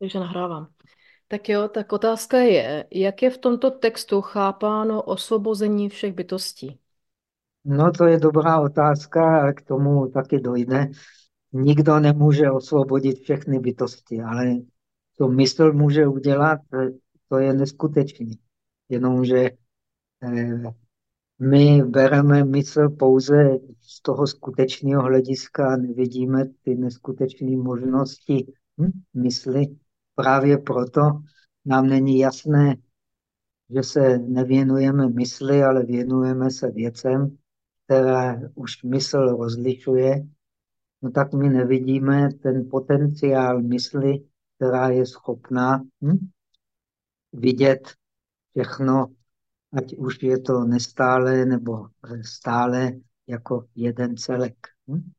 Takže nahrávám. Tak jo, tak otázka je, jak je v tomto textu chápáno osvobození všech bytostí? No to je dobrá otázka a k tomu taky dojde. Nikdo nemůže osvobodit všechny bytosti, ale co mysl může udělat, to je neskutečné. Jenomže eh, my bereme mysl pouze z toho skutečného hlediska, nevidíme ty neskutečné možnosti hm, mysli. Právě proto nám není jasné, že se nevěnujeme mysli, ale věnujeme se věcem, které už mysl rozlišuje, no tak my nevidíme ten potenciál mysli, která je schopná hm, vidět všechno, ať už je to nestále nebo stále jako jeden celek. Hm?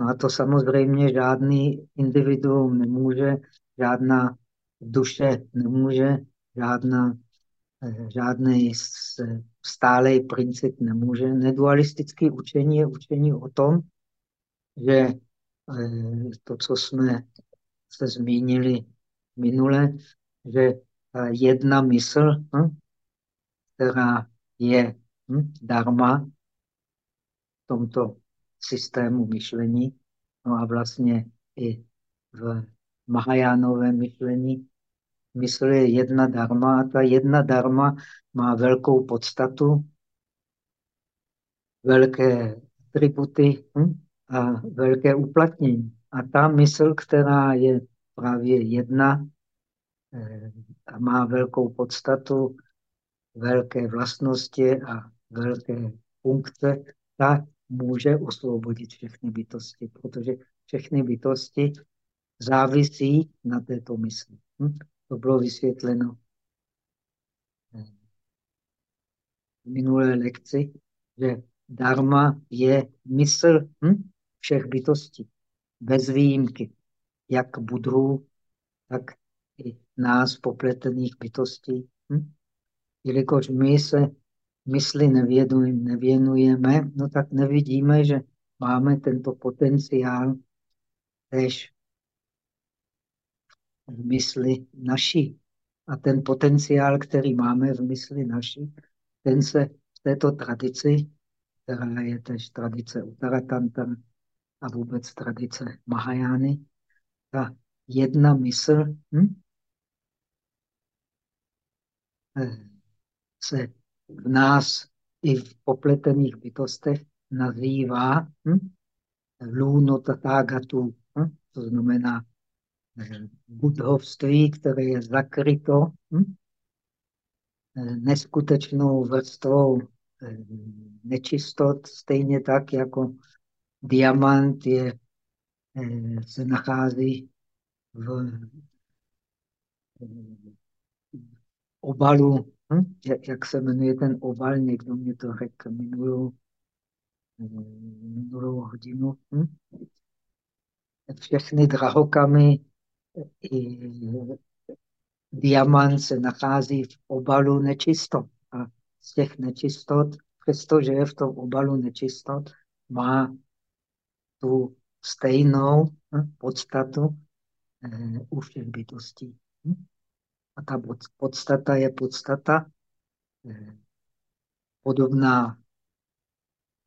No a to samozřejmě žádný individuum nemůže, žádná duše nemůže, žádná, eh, žádný stálý princip nemůže. Nedualistické učení je učení o tom, že eh, to, co jsme se zmínili minule, že jedna mysl, hm, která je hm, dharma v tomto systému myšlení, no a vlastně i v Mahajánovém myšlení. Mysl je jedna dharma a ta jedna dharma má velkou podstatu, velké atributy hm? a velké uplatnění. A ta mysl, která je právě jedna eh, a má velkou podstatu, velké vlastnosti a velké funkce, ta může osvobodit všechny bytosti, protože všechny bytosti závisí na této mysli. Hm? To bylo vysvětleno v minulé lekci, že dharma je mysl hm? všech bytostí, bez výjimky, jak budhů, tak i nás, popletených bytostí. Hm? Jelikož my se mysli nevěnujeme, no tak nevidíme, že máme tento potenciál tež v mysli naší. A ten potenciál, který máme v mysli naší, ten se v této tradici, která je tež tradice Utaratanta a vůbec tradice Mahajány, ta jedna mysl hm? Eh, se v nás i v popletených bytostech nazývá hm? lůno tatágatu, hm? to znamená budhovství, které je zakryto hm? neskutečnou vrstvou eh, nečistot, stejně tak jako diamant je, eh, se nachází v obalu, hm? jak, jak se jmenuje ten obal, někdo mě to řekl minulou, minulou hodinu. Hm? Všechny drahokamy diamant se nachází v obalu nečistot. A z těch nečistot, přestože je v tom obalu nečistot, má tu stejnou hm, podstatu eh, u všech bytostí. Hm? A ta podstata je podstata eh, podobná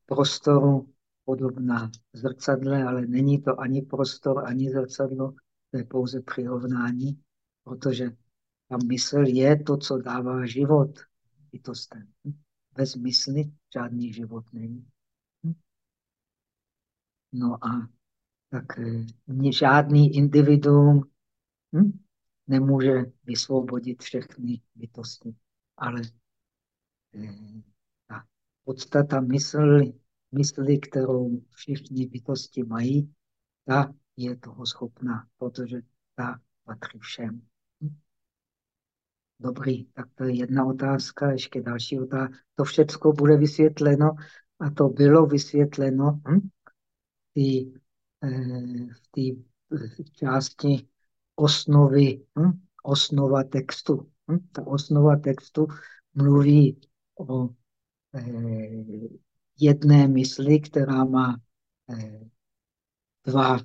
prostoru, podobná zrcadle, ale není to ani prostor, ani zrcadlo, to je pouze přirovnání, protože ta mysl je to, co dává život bytostem. Bez mysli žádný život není. No a tak eh, žádný individuum hm, nemůže vysvobodit všechny bytosti. Ale eh, ta podstata mysli, mysli, kterou všichni bytosti mají, ta je toho schopná, protože ta patří všem. Dobrý, tak to je jedna otázka, ještě další otázka. To všechno bude vysvětleno a to bylo vysvětleno hm? v té eh, části osnovy, hm? osnova textu. Hm? Ta osnova textu mluví o eh, jedné mysli, která má eh, dva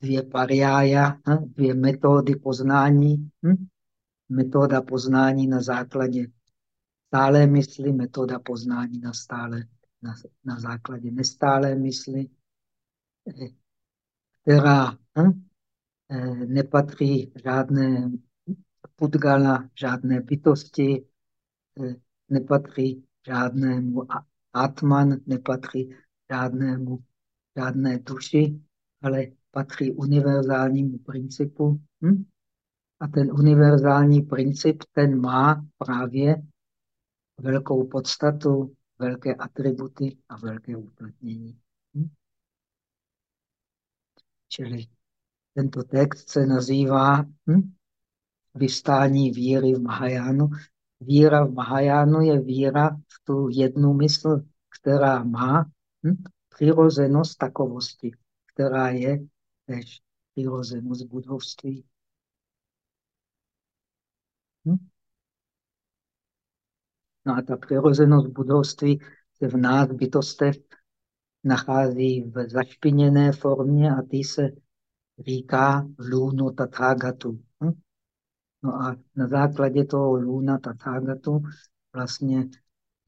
dvě pariája, hm? dvě metody poznání. Hm? Metoda poznání na základě stálé mysli, metoda poznání na, stále, na, na základě nestálé mysli, která hm? nepatří žádné pudgala, žádné bytosti, nepatří žádnému atman, nepatří žádnému, žádné duši, ale patří univerzálnímu principu. Hm? A ten univerzální princip, ten má právě velkou podstatu, velké atributy a velké uplatnění. Hm? Čili tento text se nazývá hm? vystání víry v Mahajánu. Víra v Mahajánu je víra v tu jednu mysl, která má hm? přirozenost takovosti, která je tež přirozenost budovství. Hm? No a ta přirozenost budovství se v nás bytostech nachází v zašpiněné formě a ty se říká lůno tathagatu. Hm? No a na základě toho lůna tathagatu vlastně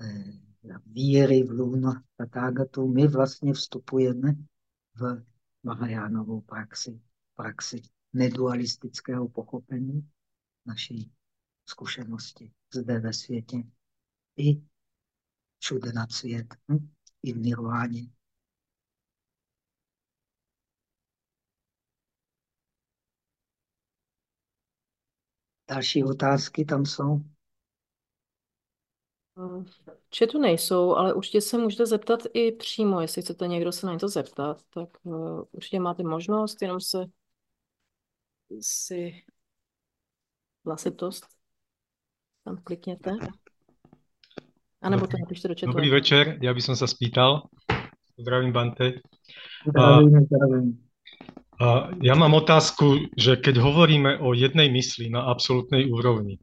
eh, víry v lůna tathagatu my vlastně vstupujeme v Mahajánovou praxi, praxi nedualistického pochopení naší zkušenosti zde ve světě i všude na svět, hm? i v nirváně. Další otázky tam jsou? Če tu nejsou, ale určitě se můžete zeptat i přímo, jestli chcete někdo se na něco zeptat, tak uh, určitě máte možnost, jenom se si hlasitost tam klikněte. A nebo to napište do četu. Dobrý večer, já bych se spýtal. Zdravím, Bante. Zdravím, zdravím. A ja mám otázku, že keď hovoríme o jednej mysli na absolútnej úrovni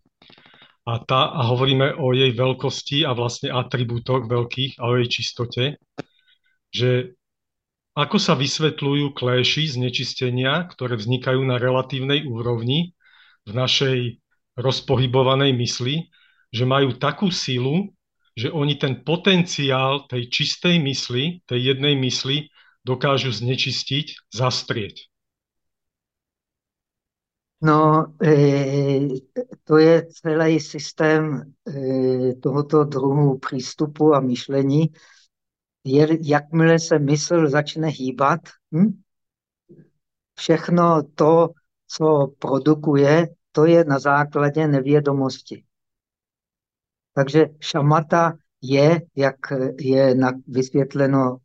a, tá, a hovoríme o jej veľkosti a vlastne atribútoch veľkých a o jej čistote, že ako sa vysvetľujú kléši znečistenia, ktoré vznikajú na relatívnej úrovni v našej rozpohybovanej mysli, že majú takú silu, že oni ten potenciál tej čistej mysli, tej jednej mysli, dokážu znečistiť, zastrieť. No, e, to je celý systém e, tohoto druhu přístupu a myšlení. Jakmile se mysl začne hýbat, hm? všechno to, co produkuje, to je na základě nevědomosti. Takže šamata je, jak je vysvětleno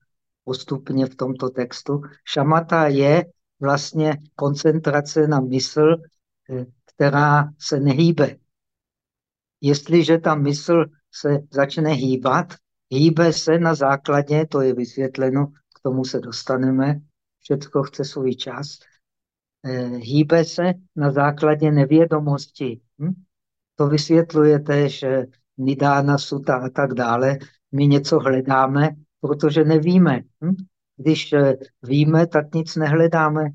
postupně v tomto textu. Šamata je vlastně koncentrace na mysl, eh, která se nehýbe. Jestliže ta mysl se začne hýbat, hýbe se na základě, to je vysvětleno, k tomu se dostaneme, všechno chce svůj čas, eh, hýbe se na základě nevědomosti. Hm? To vysvětluje že Nidána, Suta a tak dále. My něco hledáme, protože nevíme. Hm? Když eh, víme, tak nic nehledáme.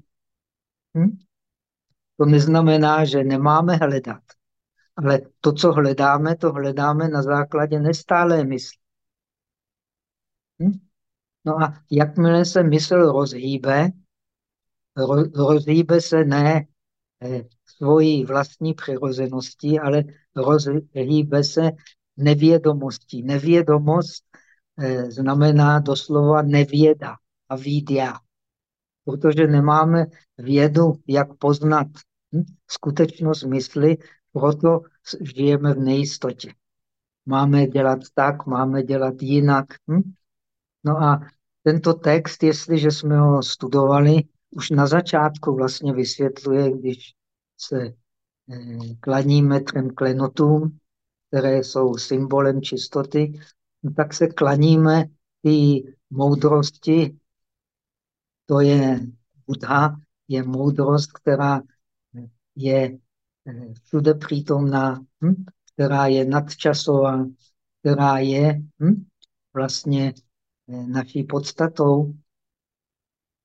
Hm? To neznamená, že nemáme hledat. Ale to, co hledáme, to hledáme na základě nestálé mysli. Hm? No a jakmile se mysl rozhýbe, rozhýbe se ne eh, svojí vlastní přirozeností, ale rozhýbe se nevědomostí. Nevědomost eh, znamená doslova nevěda a výdia. Protože nemáme vědu, jak poznat hm? skutečnost mysli, proto žijeme v nejistotě. Máme dělat tak, máme dělat jinak. Hm? No a tento text, jestliže jsme ho studovali, už na začátku vlastně vysvětluje, když se eh, klaníme třem klenotům, které jsou symbolem čistoty, tak se klaníme i moudrosti, to je Buddha, je moudrost, která je eh, všude přítomná, hm? která je nadčasová, která je hm? vlastně eh, naší podstatou.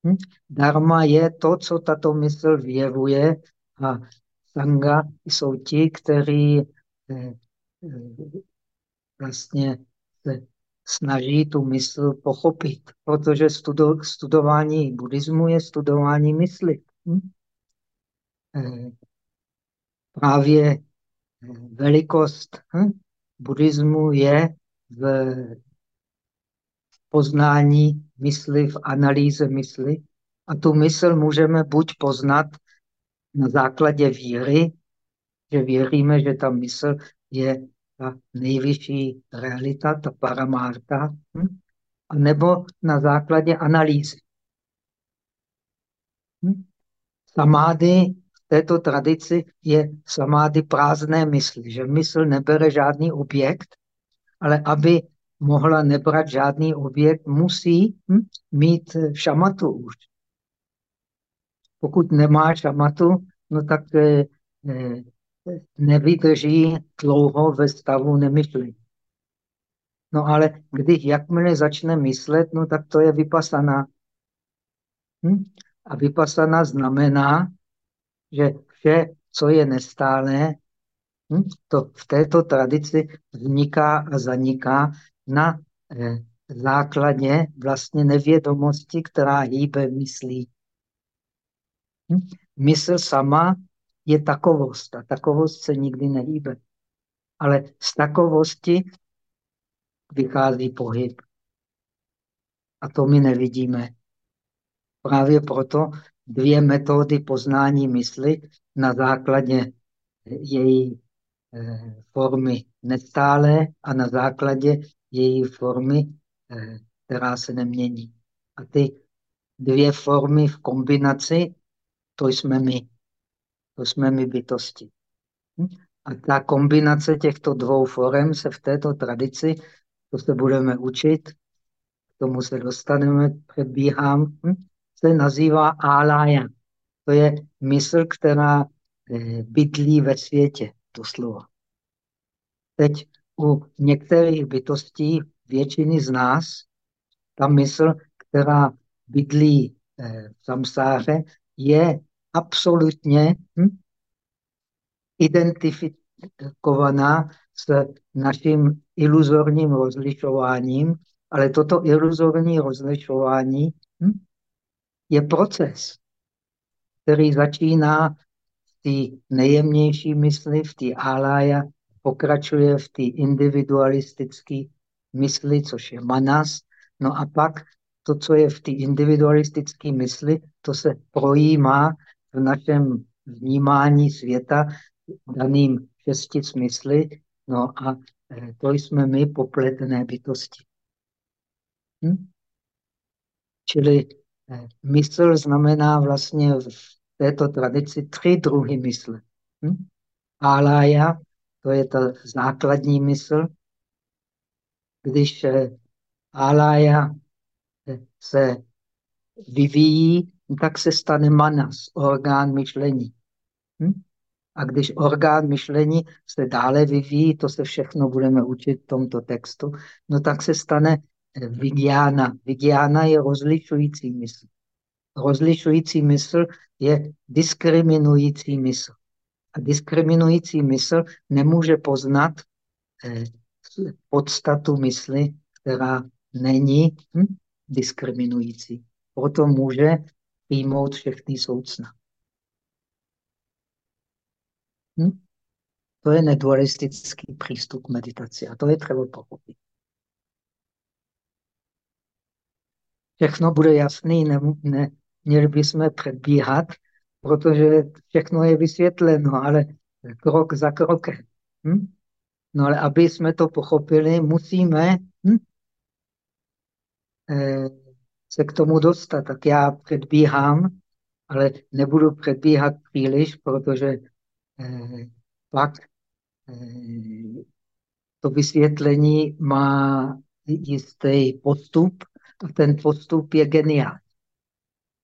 Hm? Dharma je to, co tato mysl vyjevuje a sanga jsou ti, kteří eh, eh, vlastně se snaží tu mysl pochopit, protože studo, studování buddhismu je studování mysli. Hm? Eh, právě velikost hm? buddhismu je v poznání mysli, v analýze mysli. A tu mysl můžeme buď poznat na základě víry, že věříme, že ta mysl je ta nejvyšší realita, ta paramárta, hm? nebo na základě analýzy. Hm? Samády v této tradici je samády prázdné mysli, že mysl nebere žádný objekt, ale aby mohla nebrat žádný objekt, musí hm, mít šamatu už. Pokud nemá šamatu, no tak eh, eh, nevydrží dlouho ve stavu nemyšlení. No ale když jakmile začne myslet, no tak to je vypasaná. Hm? A vypasaná znamená, že vše, co je nestálé, hm, to v této tradici vzniká a zaniká na eh, základě vlastně nevědomosti, která hýbe myslí. Hm? Mysl sama je takovost a takovost se nikdy nehýbe. Ale z takovosti vychází pohyb. A to my nevidíme. Právě proto dvě metody poznání mysli na základě její eh, formy nestále a na základě její formy, eh, která se nemění. A ty dvě formy v kombinaci, to jsme my. To jsme my bytosti. Hm? A ta kombinace těchto dvou forem se v této tradici, to se budeme učit, k tomu se dostaneme, předbíhám, hm? se nazývá álája. To je mysl, která eh, bydlí ve světě, doslova. Teď u některých bytostí, většiny z nás, ta mysl, která bydlí eh, v samsáře, je absolutně hm, identifikovaná s naším iluzorním rozlišováním, ale toto iluzorní rozlišování hm, je proces, který začíná v té nejjemnější mysli, v té alája, pokračuje v té individualistické mysli, což je manas, no a pak to, co je v té individualistické mysli, to se projímá v našem vnímání světa daným šesti smysly, no a eh, to jsme my popletené bytosti. Hm? Čili eh, mysl znamená vlastně v této tradici tři druhy mysle. Hm? Alaya, to je ta základní mysl. Když eh, alaya se vyvíjí, tak se stane manas, orgán myšlení. Hm? A když orgán myšlení se dále vyvíjí, to se všechno budeme učit v tomto textu, no tak se stane eh, vigiana. Vigiana je rozlišující mysl. Rozlišující mysl je diskriminující mysl. A diskriminující mysl nemůže poznat eh, podstatu mysli, která není hm, diskriminující. Proto může přijmout všechny soucna. Hm? To je nedualistický přístup k meditaci a to je třeba pochopit. Všechno bude jasný, ne, ne, měli bychom předbíhat, protože všechno je vysvětleno, ale krok za krokem. Hm? No ale aby jsme to pochopili, musíme hm, eh, se k tomu dostat. Tak já předbíhám, ale nebudu předbíhat příliš, protože eh, pak eh, to vysvětlení má jistý postup a ten postup je geniální.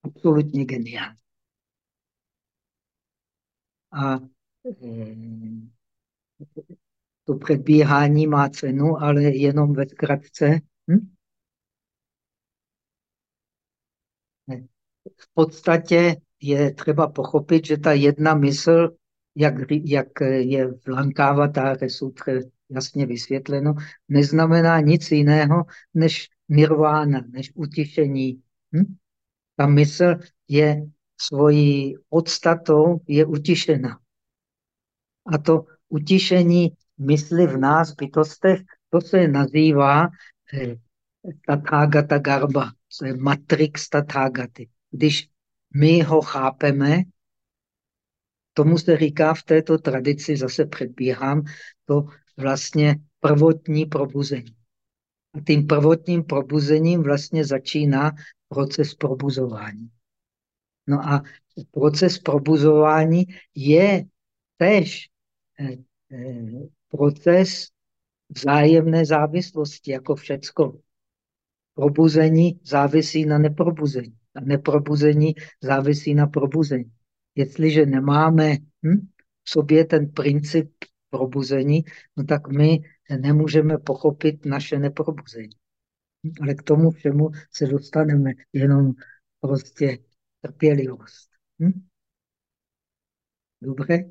Absolutně geniální. A eh, to předbíhání má cenu, ale jenom ve zkratce. Hm? V podstatě je třeba pochopit, že ta jedna mysl, jak, jak je v Lankávatáře sutře jasně vysvětleno, neznamená nic jiného než nirvána, než utišení. Hm? Ta mysl je svojí podstatou je utišena. A to utišení mysli v nás, bytostech, to se nazývá eh, Tathagata Garba, to je matrix Tathagaty. Když my ho chápeme, tomu se říká v této tradici, zase předbíhám, to vlastně prvotní probuzení. A tím prvotním probuzením vlastně začíná proces probuzování. No a proces probuzování je tež eh, eh, proces vzájemné závislosti, jako všecko. Probuzení závisí na neprobuzení. A neprobuzení závisí na probuzení. Jestliže nemáme hm, v sobě ten princip probuzení, no tak my nemůžeme pochopit naše neprobuzení. Ale k tomu všemu se dostaneme jenom prostě trpělivost. Hm? Dobře?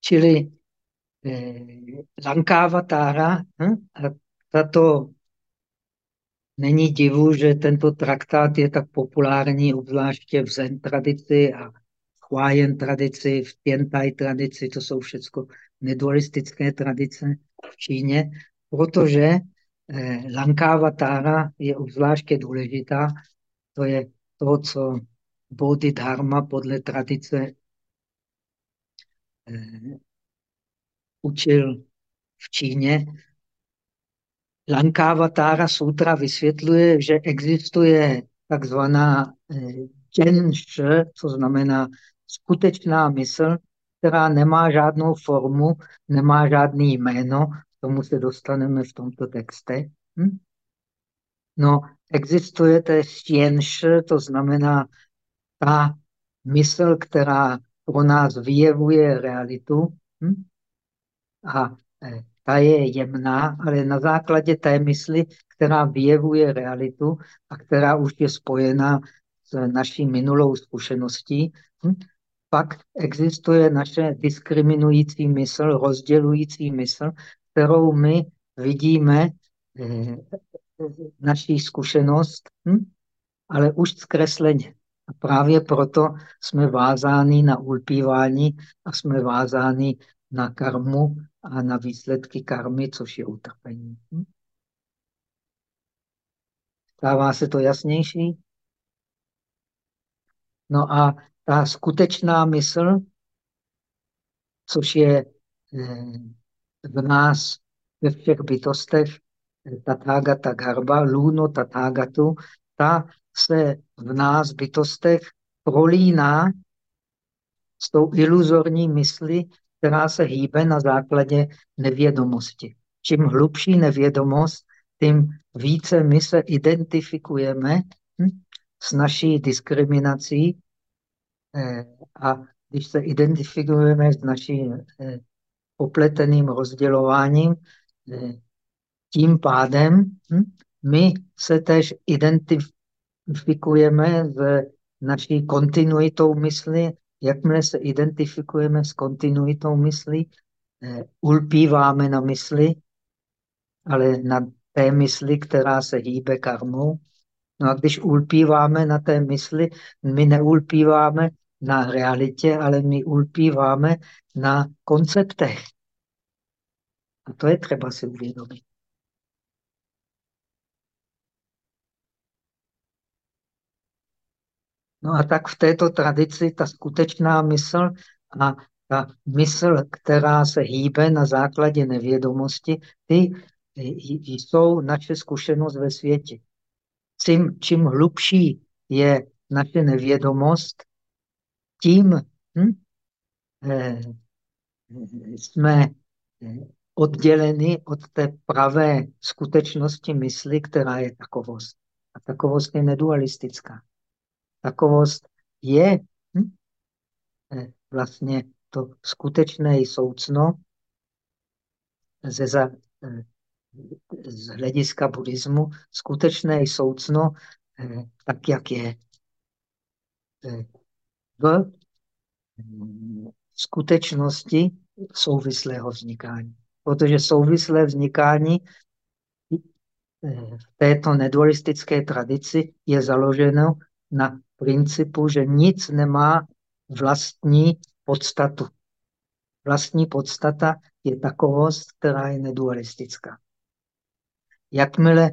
Čili Lankávatára, hm? a tato není divu, že tento traktát je tak populární, obzvláště v Zen tradici a v Huayen tradici, v Tiantai tradici, to jsou všechno nedualistické tradice v Číně, protože eh, Lankávatára je obzvláště důležitá. To je to, co Bodhidharma podle tradice eh, učil v Číně. Lankavatara sutra vysvětluje, že existuje takzvaná dženš, eh, co znamená skutečná mysl, která nemá žádnou formu, nemá žádný jméno, k tomu se dostaneme v tomto texte. Hm? No, existuje to jenš, to znamená ta mysl, která pro nás vyjevuje realitu. Hm? A e, ta je jemná, ale na základě té mysli, která vyjevuje realitu a která už je spojená s naší minulou zkušeností, hm? pak existuje naše diskriminující mysl, rozdělující mysl, kterou my vidíme eh, naší zkušenost, hm? ale už zkresleně. A právě proto jsme vázáni na ulpívání a jsme vázáni na karmu a na výsledky karmy, což je utrpení. Hm? Stává se to jasnější? No a ta skutečná mysl, což je eh, v nás, ve všech bytostech, Tathagata Garba, Luno Tathagatu, ta se v nás bytostech prolíná s tou iluzorní mysli, která se hýbe na základě nevědomosti. Čím hlubší nevědomost, tím více my se identifikujeme hm, s naší diskriminací eh, a když se identifikujeme s naším eh, popleteným rozdělováním, eh, tím pádem hm, my se tež identifikujeme s naší kontinuitou mysli Jakmile se identifikujeme s kontinuitou mysli, eh, ulpíváme na mysli, ale na té mysli, která se hýbe karmou. No a když ulpíváme na té mysli, my neulpíváme na realitě, ale my ulpíváme na konceptech. A to je třeba si uvědomit. No a tak v této tradici ta skutečná mysl a ta mysl, která se hýbe na základě nevědomosti, ty jsou naše zkušenost ve světě. Čím, čím hlubší je naše nevědomost, tím hm, eh, jsme eh, odděleni od té pravé skutečnosti mysli, která je takovost. A takovost je nedualistická. Takovost je hm, eh, vlastně to skutečné soucno, ze za, z hlediska buddhismu skutečné soucno tak, jak je v skutečnosti souvislého vznikání. Protože souvislé vznikání v této nedualistické tradici je založeno na principu, že nic nemá vlastní podstatu. Vlastní podstata je takovost, která je nedualistická. Jakmile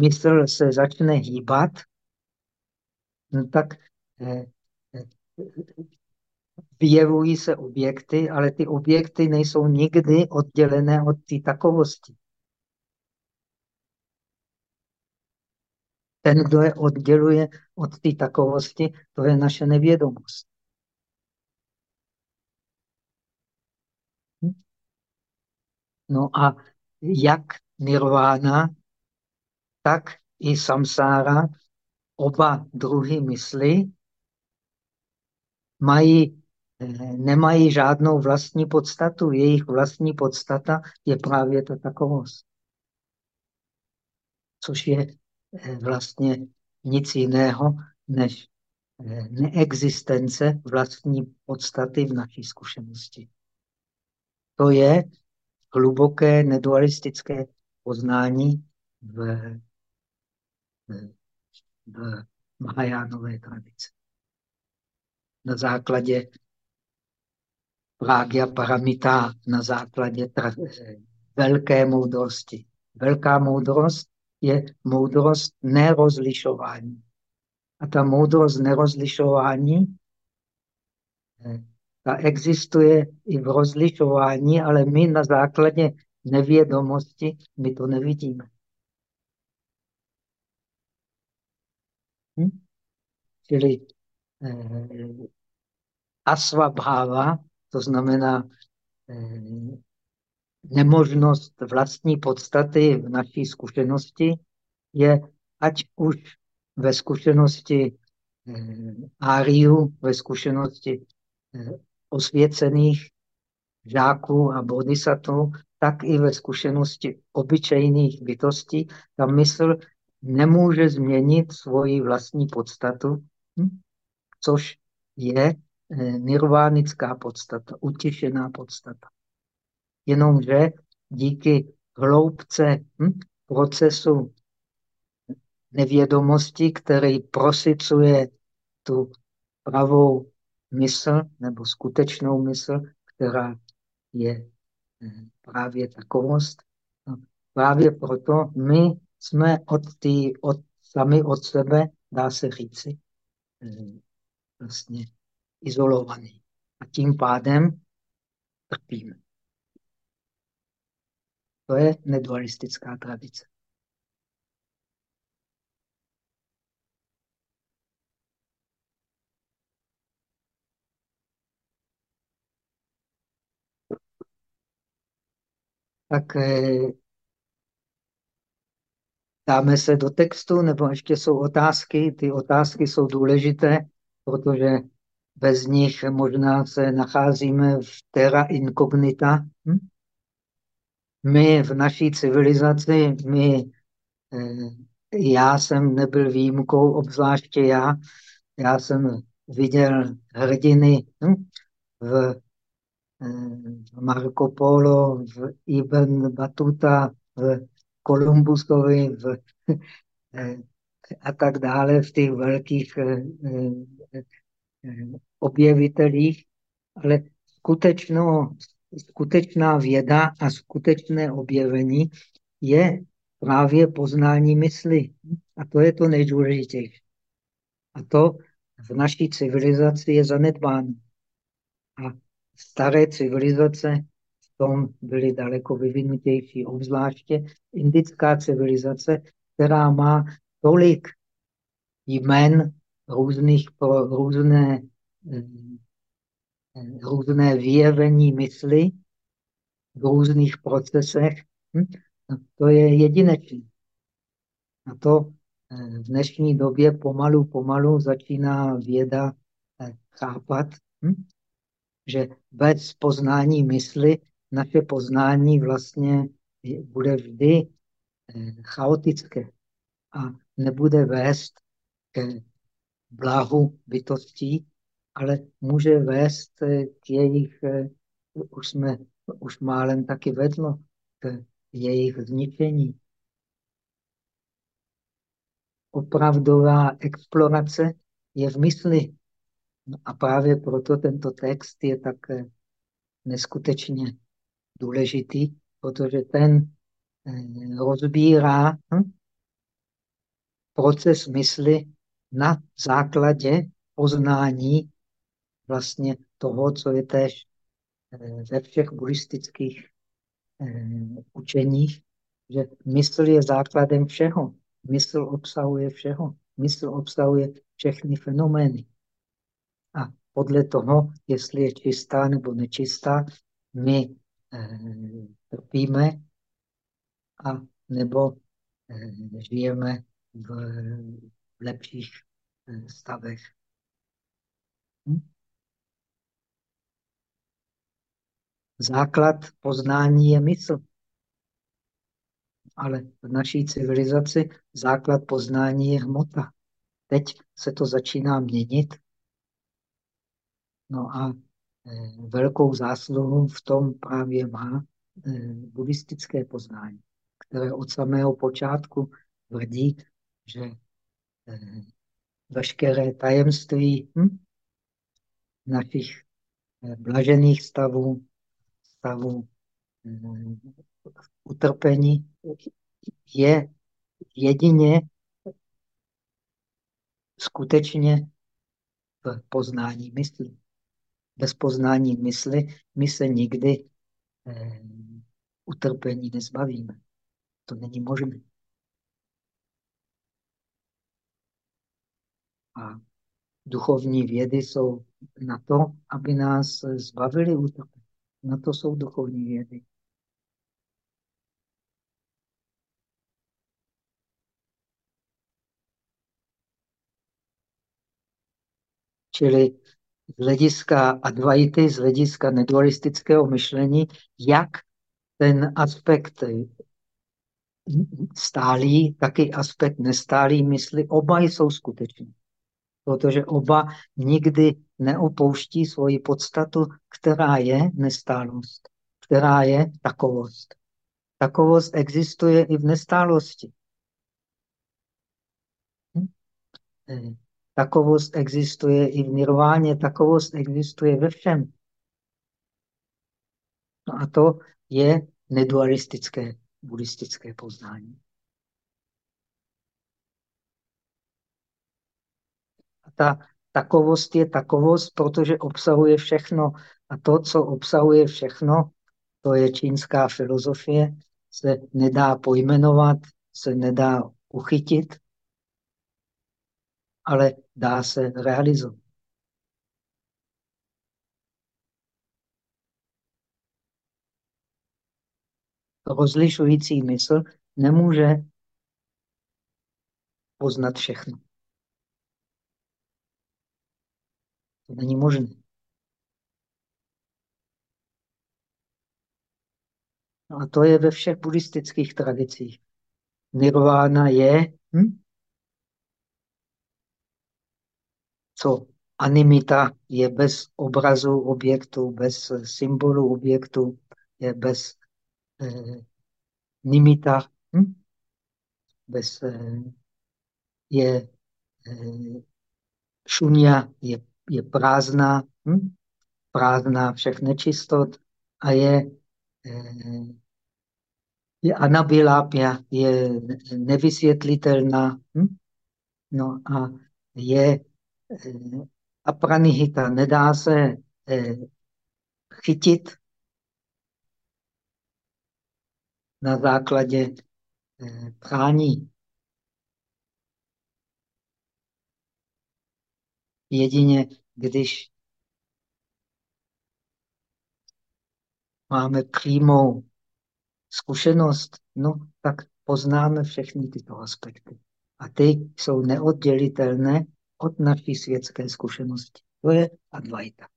mysl se začne hýbat, no tak eh, eh, vyjevují se objekty, ale ty objekty nejsou nikdy oddělené od té takovosti. Ten, kdo je odděluje od té takovosti, to je naše nevědomost. No a jak nirvána, tak i samsára, oba druhy mysli, mají, eh, nemají žádnou vlastní podstatu. Jejich vlastní podstata je právě ta takovost. Což je vlastně nic jiného než eh, neexistence vlastní podstaty v naší zkušenosti. To je hluboké nedualistické poznání v, v, v Mahajánové tradici. Na základě Prágya Paramita, na základě velké moudrosti. Velká moudrost je moudrost nerozlišování. A ta moudrost nerozlišování eh, ta existuje i v rozlišování, ale my na základě nevědomosti my to nevidíme. Hm? Čili eh, asvabháva, to znamená eh, nemožnost vlastní podstaty v naší zkušenosti, je ať už ve zkušenosti eh, áriu, ve zkušenosti eh, osvěcených žáků a bodhisattvů, tak i ve zkušenosti obyčejných bytostí, ta mysl nemůže změnit svoji vlastní podstatu, hm? což je eh, nirvánická podstata, utěšená podstata. Jenomže díky hloubce hm, procesu nevědomosti, který prosicuje tu pravou mysl nebo skutečnou mysl, která je eh, právě takovost. No, právě proto my jsme od tý, od, sami od sebe, dá se říci, eh, vlastně izolovaní. A tím pádem trpíme. To je nedualistická tradice. tak eh, dáme se do textu, nebo ještě jsou otázky. Ty otázky jsou důležité, protože bez nich možná se nacházíme v terra incognita. Hm? My v naší civilizaci, my, eh, já jsem nebyl výjimkou, obzvláště já, já jsem viděl hrdiny hm? v Marco Polo, v Ibn Batuta, v Kolumbusovi v, a tak dále, v těch velkých eh, eh, objevitelích, ale skutečno, skutečná věda a skutečné objevení je právě poznání mysli. A to je to nejdůležitější. A to v naší civilizaci je zanedbáno. A staré civilizace v tom byly daleko vyvinutější, obzvláště indická civilizace, která má tolik jmen různých pro různé, eh, různé vyjevení mysli v různých procesech. Hm? To je jedinečné. A to eh, v dnešní době pomalu, pomalu začíná věda eh, chápat, hm? že bez poznání mysli naše poznání vlastně bude vždy eh, chaotické a nebude vést ke blahu bytostí, ale může vést eh, k jejich, eh, už jsme už málem taky vedlo, k jejich zničení. Opravdová explorace je v mysli. No a právě proto tento text je tak neskutečně důležitý, protože ten eh, rozbírá hm, proces mysli na základě poznání vlastně toho, co je eh, ve všech buddhistických eh, učeních, že mysl je základem všeho. Mysl obsahuje všeho. Mysl obsahuje všechny fenomény. A podle toho, jestli je čistá nebo nečistá, my eh, trpíme a nebo eh, žijeme v lepších eh, stavech. Hm? Základ poznání je mysl. Ale v naší civilizaci základ poznání je hmota. Teď se to začíná měnit. No a Eh, velkou zásluhu v tom právě má eh, buddhistické poznání, které od samého počátku tvrdí, že eh, veškeré tajemství hm, našich blažených stavů, stavů utrpení je jedině skutečně v poznání myslí bez poznání mysli, my se nikdy eh, utrpení nezbavíme. To není možné. A duchovní vědy jsou na to, aby nás zbavili utrpení. Na to jsou duchovní vědy. Čili z hlediska advaity, z hlediska nedualistického myšlení, jak ten aspekt stálý, taky aspekt nestálý mysli, oba jsou skutečné. Protože oba nikdy neopouští svoji podstatu, která je nestálost, která je takovost. Takovost existuje i v nestálosti. Takovost existuje i v nirváně, takovost existuje ve všem. No a to je nedualistické buddhistické poznání. A ta takovost je takovost, protože obsahuje všechno. A to, co obsahuje všechno, to je čínská filozofie, se nedá pojmenovat, se nedá uchytit, ale dá se realizovat. Rozlišující mysl nemůže poznat všechno. To není možné. No a to je ve všech buddhistických tradicích. Nirvana je hm? co animita je bez obrazu objektu, bez symbolu objektu, je bez eh, nimita, hm? bez, eh, je eh, šunia, je, je prázdná, hm? prázdná všech nečistot a je, eh, je anabilápia, je nevysvětlitelná. Hm? No a je apranihita, nedá se eh, chytit na základě eh, prání. Jedině, když máme přímou zkušenost, no, tak poznáme všechny tyto aspekty. A ty jsou neoddělitelné od naší světské zkušenosti. To je Advaita.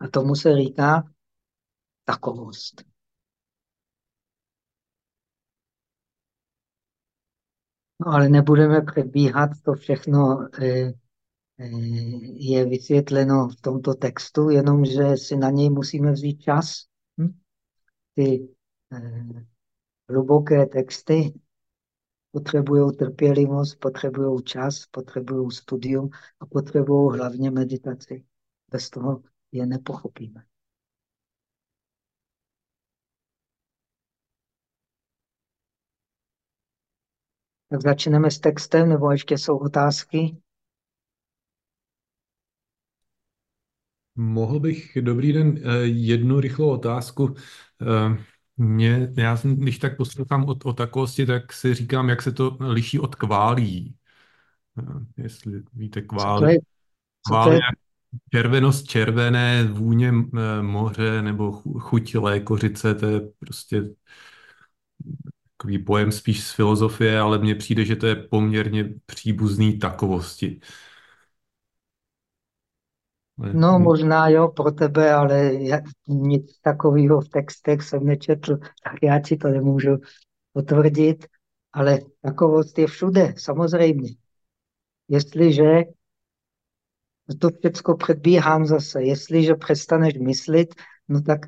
A tomu se říká takovost. No ale nebudeme předbíhat, to všechno eh, eh, je vysvětleno v tomto textu, jenomže si na něj musíme vzít čas. Hm? Ty eh, hluboké texty potřebují trpělivost, potřebují čas, potřebují studium a potřebují hlavně meditaci. Bez toho je nepochopíme. Tak začneme s textem, nebo ještě jsou otázky? Mohl bych, dobrý den, eh, jednu rychlou otázku. Eh, mě, já jsem, když tak poslouchám o, o takovosti, tak si říkám, jak se to liší od kválí. Eh, jestli víte, kválí. Co to je? Kválí je? Červenost červené, vůně moře nebo chuť lékořice, to je prostě takový pojem spíš z filozofie, ale mně přijde, že to je poměrně příbuzný takovosti. No možná jo pro tebe, ale já, nic takového v textech jsem nečetl, tak já ti to nemůžu potvrdit, ale takovost je všude, samozřejmě. Jestliže, to všechno předbíhám zase, jestliže přestaneš myslit, no tak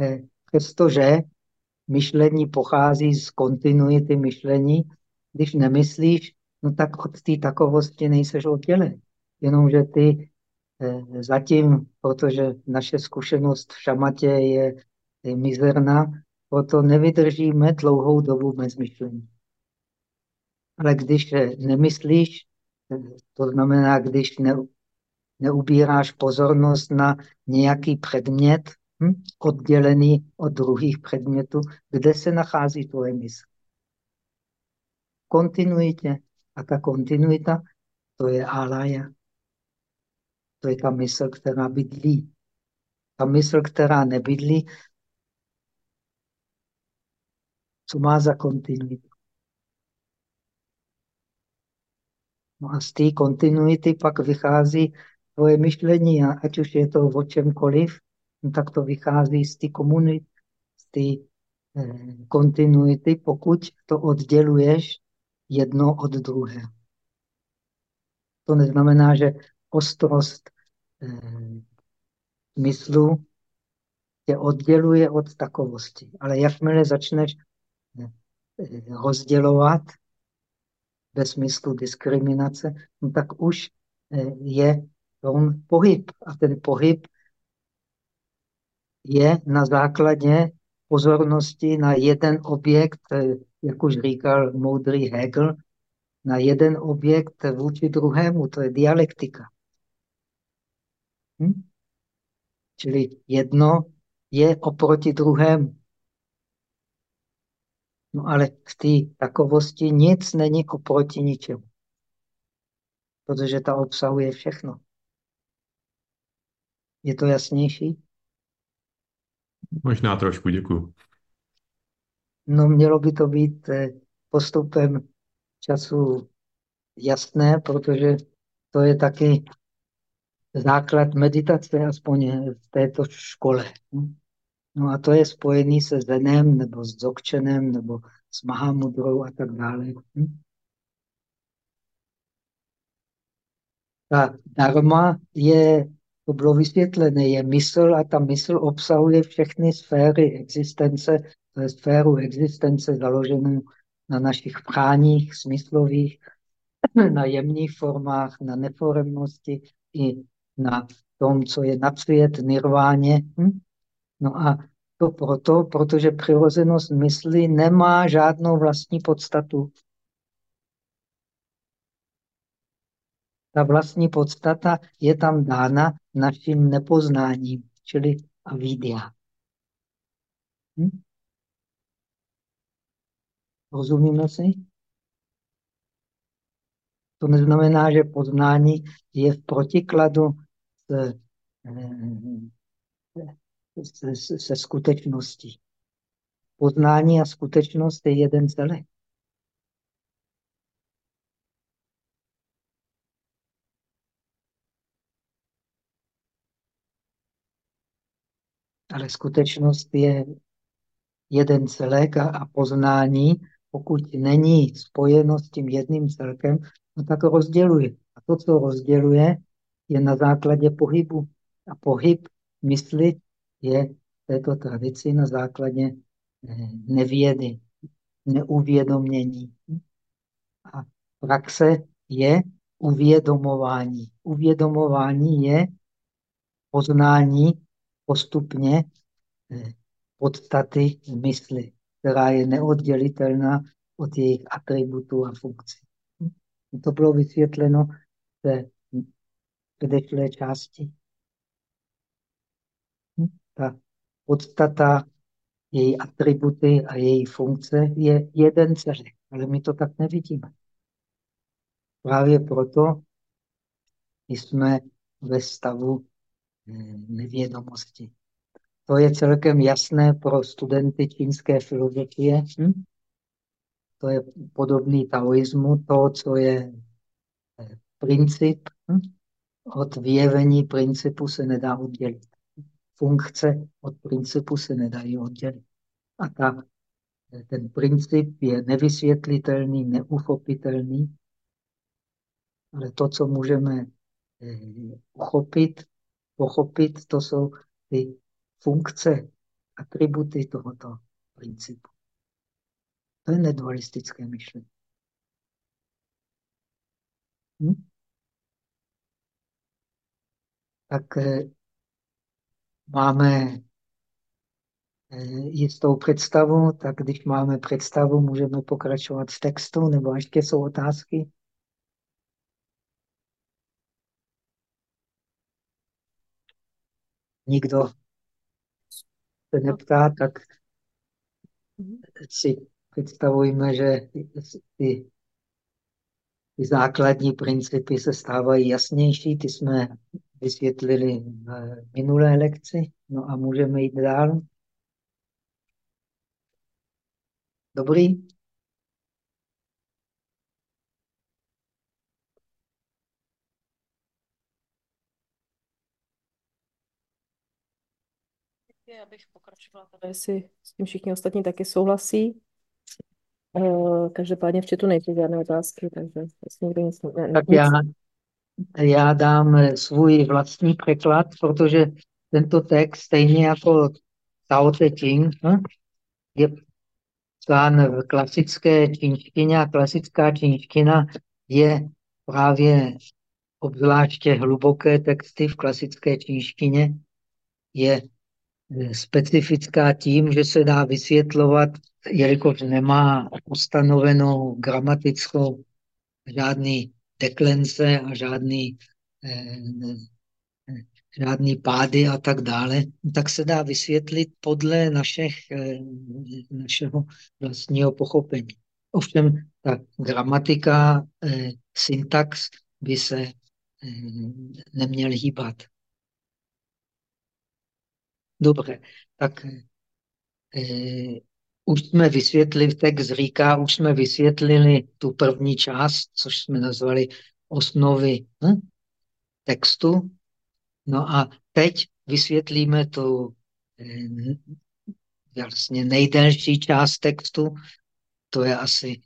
eh, přestože myšlení pochází z kontinuity myšlení. Když nemyslíš, no tak od té takovosti nejseš oddělen. Jenomže ty eh, zatím, protože naše zkušenost v šamatě je, je mizerná, proto nevydržíme dlouhou dobu bez myšlení. Ale když eh, nemyslíš, eh, to znamená, když ne, neubíráš pozornost na nějaký předmět, hm? oddělený od druhých předmětů, kde se nachází tvoje mysl. Kontinuitě. A ta kontinuita, to je alaya. To je ta mysl, která bydlí. Ta mysl, která nebydlí, co má za kontinuitu? No a z té kontinuity pak vychází tvoje myšlení, ať už je to o čemkoliv, no tak to vychází z té komunity, z té eh, kontinuity, pokud to odděluješ jedno od druhého. To neznamená, že ostrost eh, myslu tě odděluje od takovosti. Ale jakmile začneš eh, rozdělovat ve smyslu diskriminace, no tak už eh, je tom pohyb. A ten pohyb je na základě pozornosti na jeden objekt, eh, jak už říkal moudrý Hegel, na jeden objekt vůči druhému, to je dialektika. Hm? Čili jedno je oproti druhému. No ale v té takovosti nic není oproti ničemu. Protože ta obsahuje všechno. Je to jasnější? Možná trošku, děkuji. No, mělo by to být eh, postupem času jasné, protože to je taky základ meditace, aspoň v této škole. No a to je spojený se zenem, nebo s dzogčenem, nebo s mahamudrou a tak dále. Ta dharma je to bylo vysvětlené, je mysl a ta mysl obsahuje všechny sféry existence, sféru existence založenou na našich práních smyslových, na jemných formách, na neforemnosti i na tom, co je nadsvět, nirváně. Hm? No a to proto, protože přirozenost mysli nemá žádnou vlastní podstatu. Ta vlastní podstata je tam dána naším nepoznáním, čili avidia. Hm? Rozumíme si? To neznamená, že poznání je v protikladu se, se, se, se skutečností. Poznání a skutečnost je jeden celek. Ale skutečnost je jeden celek a, poznání, pokud není spojeno s tím jedným celkem, no tak rozděluje. A to, co rozděluje, je na základě pohybu. A pohyb mysli je v této tradici na základě eh, nevědy, neuvědomění. A praxe je uvědomování. Uvědomování je poznání postupně eh, podstaty mysli, která je neoddělitelná od jejich atributů a funkcí. To bylo vysvětleno v předešlé části. Ta podstata, její atributy a její funkce je jeden celek, ale my to tak nevidíme. Právě proto jsme ve stavu nevědomosti. To je celkem jasné pro studenty čínské filozofie. Hm? To je podobný taoismu, to, co je eh, princip. Hm? Od vyjevení principu se nedá oddělit. Funkce od principu se nedají oddělit. A ta, ten princip je nevysvětlitelný, neuchopitelný, ale to, co můžeme eh, uchopit, pochopit, to jsou ty funkce, atributy tohoto principu. To je nedualistické myšlení. Hm? Tak eh, máme eh, jistou představu, tak když máme představu, můžeme pokračovat v textu, nebo ještě jsou otázky? Nikdo se neptá, tak si představujeme, že ty, ty základní principy se stávají jasnější, ty jsme vysvětlili v minulé lekci, no a můžeme jít dál. Dobrý? Já bych pokračovala tady, jestli s tím všichni ostatní taky souhlasí. Uh, každopádně v četu nejsou žádné otázky, takže jestli někdo nic... Ne, tak nic... já, já dám svůj vlastní překlad, protože tento text, stejně jako Tao Te Ching, hm, je psán v klasické čínštině a klasická čínština je právě obzvláště hluboké texty v klasické čínštině, je specifická tím, že se dá vysvětlovat, jelikož nemá ustanovenou gramatickou žádný deklence a žádný, eh, žádný pády a tak dále, tak se dá vysvětlit podle našich, eh, našeho vlastního pochopení. Ovšem ta gramatika, eh, syntax by se eh, neměl hýbat. Dobře, tak eh, už jsme vysvětlili, text říká, už jsme vysvětlili tu první část, což jsme nazvali osnovy hm, textu. No a teď vysvětlíme tu eh, vlastně nejdelší část textu, to je asi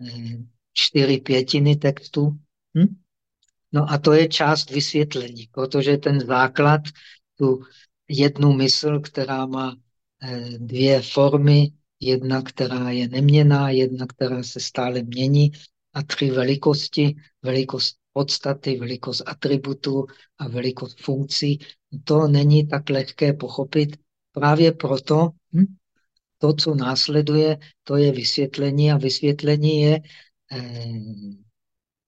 eh, čtyři pětiny textu. Hm? No a to je část vysvětlení, protože ten základ, tu jednu mysl, která má eh, dvě formy, jedna, která je neměná, jedna, která se stále mění a tři velikosti, velikost podstaty, velikost atributů a velikost funkcí. To není tak lehké pochopit. Právě proto hm, to, co následuje, to je vysvětlení a vysvětlení je eh,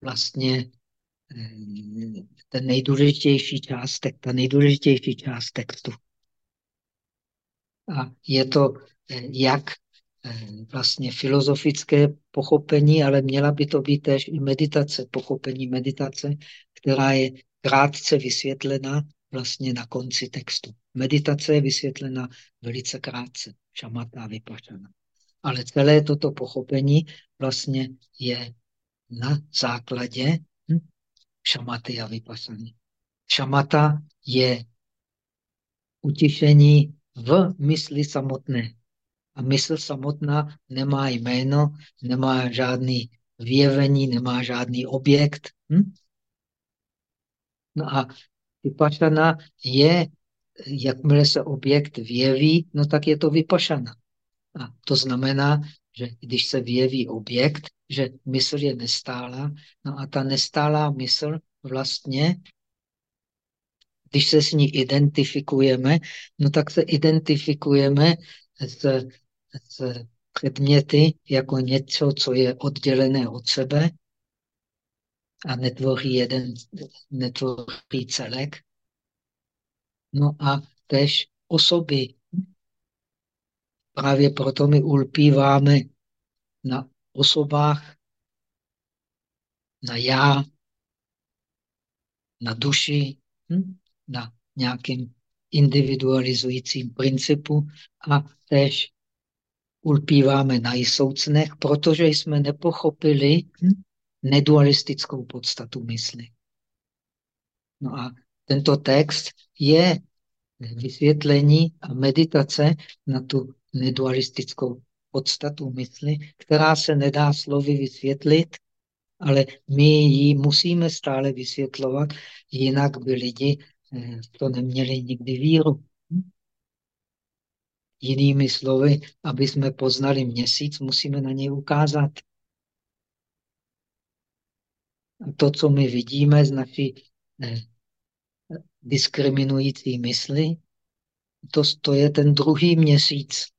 vlastně ten nejdůležitější částek, ta nejdůležitější část textu. A je to eh, jak eh, vlastně filozofické pochopení, ale měla by to být též i meditace, pochopení meditace, která je krátce vysvětlena vlastně na konci textu. Meditace je vysvětlena velice krátce, šamata vypašana. Ale celé toto pochopení vlastně je na základě šamaty a vypasany. Šamata je utišení v mysli samotné. A mysl samotná nemá jméno, nemá žádný vyjevení, nemá žádný objekt. Hm? No a vypašana je, jakmile se objekt vyjeví, no tak je to vypašana. A to znamená, že když se vyjeví objekt, že mysl je nestálá, no a ta nestálá mysl vlastně, když se s ní identifikujeme, no tak se identifikujeme s, s předměty jako něco, co je oddělené od sebe a netvoří jeden, netvoří celek. No a tež osoby. Právě proto my ulpíváme na osobách, na já, na duši, hm? na nějakým individualizujícím principu a tež ulpíváme na jsoucnech, protože jsme nepochopili hm? nedualistickou podstatu mysli. No a tento text je vysvětlení a meditace na tu nedualistickou podstatu mysli, která se nedá slovy vysvětlit, ale my ji musíme stále vysvětlovat, jinak by lidi eh, to neměli nikdy víru. Jinými slovy, aby jsme poznali měsíc, musíme na něj ukázat. A to, co my vidíme z naší eh, diskriminující mysli, to, to je ten druhý měsíc,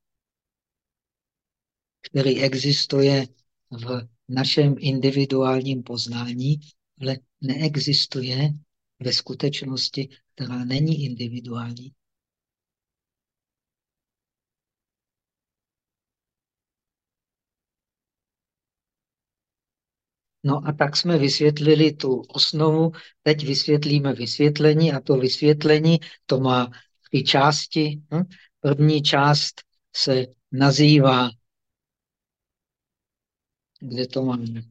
který existuje v našem individuálním poznání, ale neexistuje ve skutečnosti, která není individuální. No a tak jsme vysvětlili tu osnovu, teď vysvětlíme vysvětlení a to vysvětlení to má tři části. Hm? První část se nazývá, kde to máme?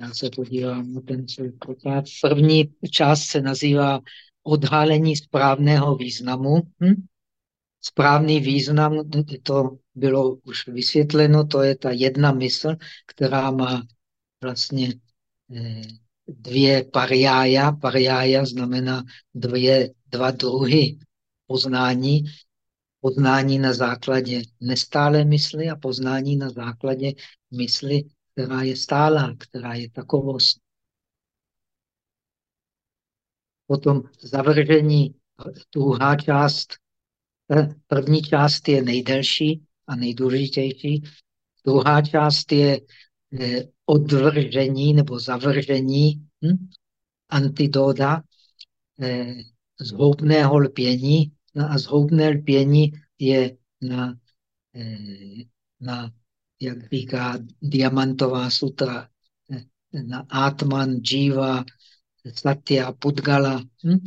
Já se podívám na ten certifikát. První část se nazývá odhalení správného významu. Hm? Správný význam, to bylo už vysvětleno, to je ta jedna mysl, která má vlastně eh, dvě pariája. Pariája znamená dvě, dva druhy poznání. Poznání na základě nestálé mysli a poznání na základě mysli, která je stálá, která je takovost. Potom zavržení, druhá část, eh, první část je nejdelší a nejdůležitější. Druhá část je eh, odvržení nebo zavržení hm? antidoda eh, zhoubného lpění. No a zhoubné lpění je na, eh, na jak říká diamantová sutra, eh, na Atman, Jiva, Satya, Pudgala, hm?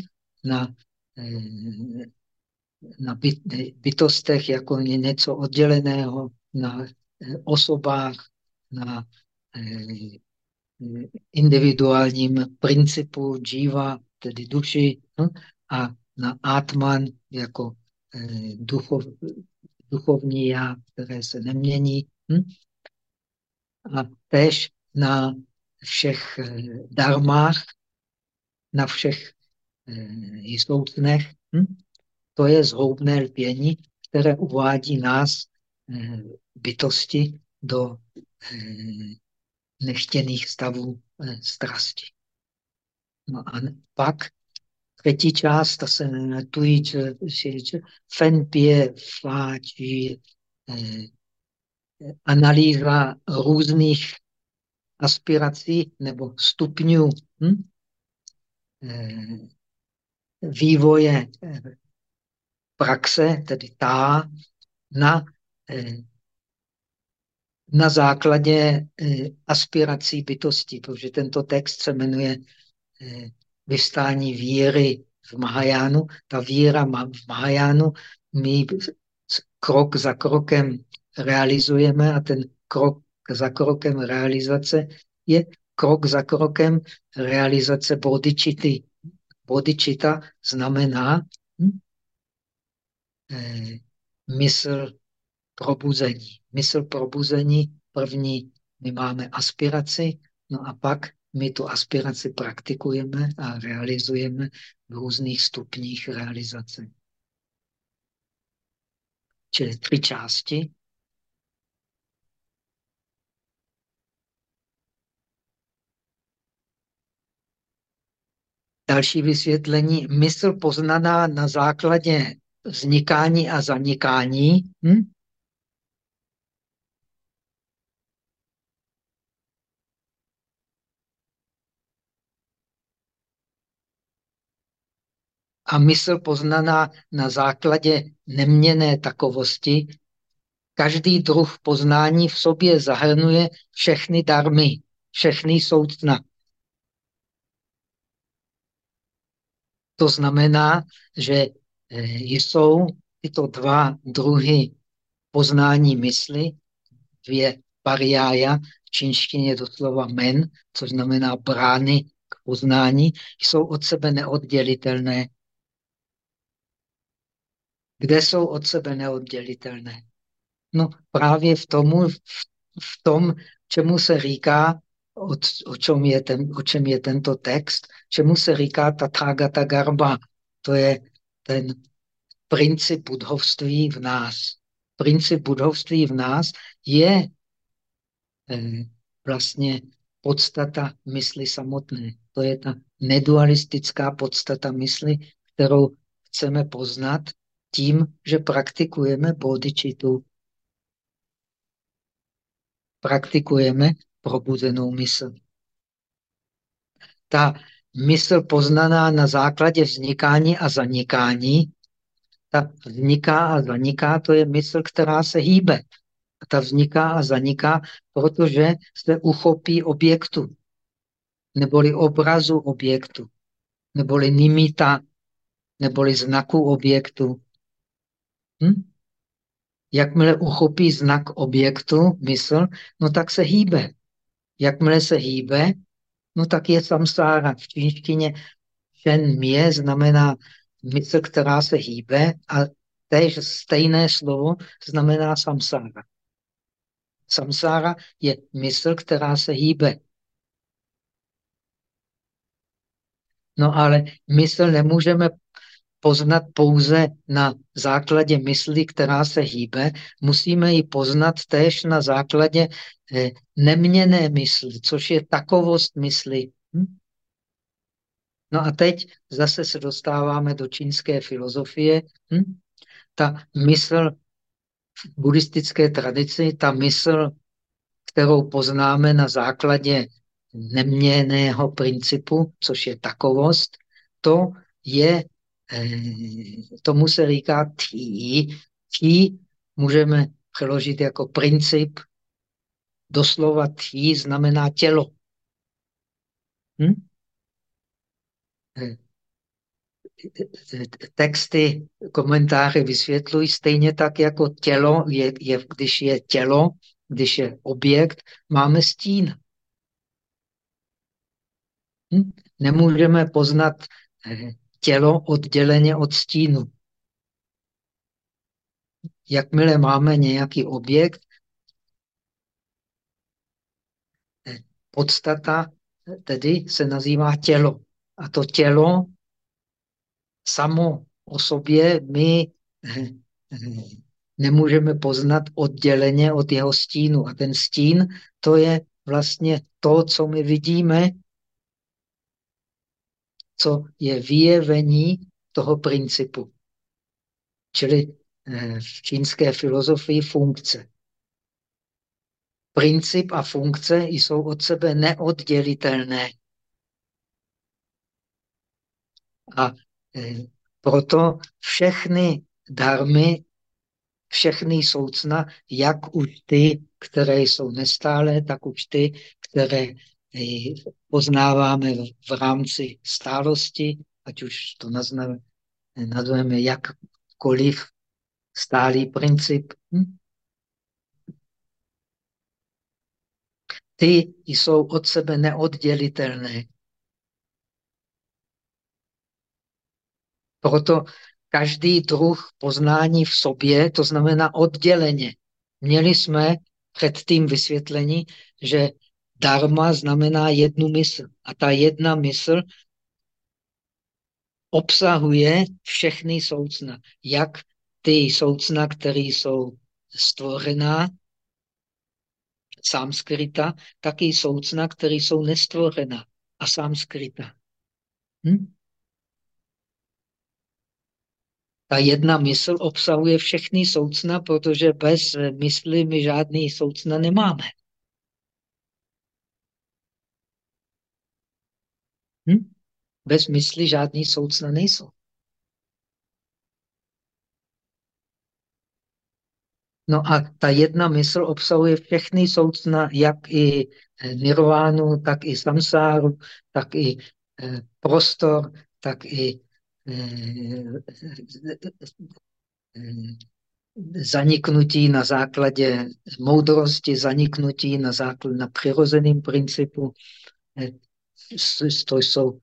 na, eh, na byt, bytostech jako něco odděleného, na osobách, na individuálním principu džíva, tedy duši, hm? a na Atman jako eh, duchov, duchovní já, které se nemění. Hm? A tež na všech eh, darmách, na všech jistotnech. Hm? To je zhoubné lpění, které uvádí nás, bytosti, do nechtěných stavů eh, strasti. No a pak třetí část, ta se tují, fen pě, fáči, eh, analýza různých aspirací nebo stupňů hm? eh, vývoje eh, praxe, tedy tá, na na základě aspirací bytosti, protože tento text se jmenuje Vystání víry v Mahajánu. Ta víra v Mahajánu my krok za krokem realizujeme a ten krok za krokem realizace je krok za krokem realizace bodičity. Bodičita znamená hm? eh, mysl probuzení. Mysl probuzení první, my máme aspiraci, no a pak my tu aspiraci praktikujeme a realizujeme v různých stupních realizace. Čili tři části. Další vysvětlení. Mysl poznaná na základě vznikání a zanikání. Hm? A mysl poznaná na základě neměné takovosti. Každý druh poznání v sobě zahrnuje všechny darmy, všechny soudna. To znamená, že eh, jsou tyto dva druhy poznání mysli, dvě pariája, v čínštině doslova men, což znamená brány k poznání, jsou od sebe neoddělitelné. Kde jsou od sebe neoddělitelné? No právě v, tomu, v, v tom, čemu se říká o, čem je ten, o čem je tento text, čemu se říká Tathagata Garba. To je ten princip budhovství v nás. Princip budhovství v nás je eh, vlastně podstata mysli samotné. To je ta nedualistická podstata mysli, kterou chceme poznat tím, že praktikujeme bodičitu. Praktikujeme probuzenou mysl. Ta mysl poznaná na základě vznikání a zanikání, ta vzniká a zaniká, to je mysl, která se hýbe. A ta vzniká a zaniká, protože se uchopí objektu, neboli obrazu objektu, neboli nimita, neboli znaku objektu. Hm? Jakmile uchopí znak objektu, mysl, no tak se hýbe. Jakmile se hýbe, no tak je samsára. V čínštině šen mě znamená mysl, která se hýbe a též stejné slovo znamená samsára. Samsára je mysl, která se hýbe. No ale mysl nemůžeme poznat pouze na základě mysli, která se hýbe, musíme ji poznat též na základě eh, neměné mysli, což je takovost mysli. Hm? No a teď zase se dostáváme do čínské filozofie. Hm? Ta mysl v buddhistické tradici, ta mysl, kterou poznáme na základě neměného principu, což je takovost, to je tomu se říká tí. Tí můžeme přeložit jako princip. Doslova tí znamená tělo. Hm? Eh, texty, komentáře vysvětlují stejně tak, jako tělo, je, je, když je tělo, když je objekt, máme stín. Hm? Nemůžeme poznat eh, tělo odděleně od stínu. Jakmile máme nějaký objekt, podstata tedy se nazývá tělo. A to tělo samo o sobě my nemůžeme poznat odděleně od jeho stínu. A ten stín, to je vlastně to, co my vidíme co je vyjevení toho principu. Čili eh, v čínské filozofii funkce. Princip a funkce jsou od sebe neoddělitelné. A eh, proto všechny darmy, všechny soucna, jak už ty, které jsou nestálé, tak už ty, které poznáváme v rámci stálosti, ať už to nazveme, jakkoliv stálý princip. Hm? Ty jsou od sebe neoddělitelné. Proto každý druh poznání v sobě, to znamená odděleně. Měli jsme předtím vysvětlení, že dharma znamená jednu mysl. A ta jedna mysl obsahuje všechny soucna. Jak ty soucna, které jsou stvořená, samskrita, tak i soucna, které jsou nestvořená a samskrita. Hm? Ta jedna mysl obsahuje všechny soucna, protože bez mysli my žádný soucna nemáme. Hm? Bez mysli žádný soucna nejsou. No a ta jedna mysl obsahuje všechny soucna, jak i eh, nirvánu, tak i samsáru, tak i eh, prostor, tak i eh, zaniknutí na základě moudrosti, zaniknutí na základě na přirozeným principu. To jsou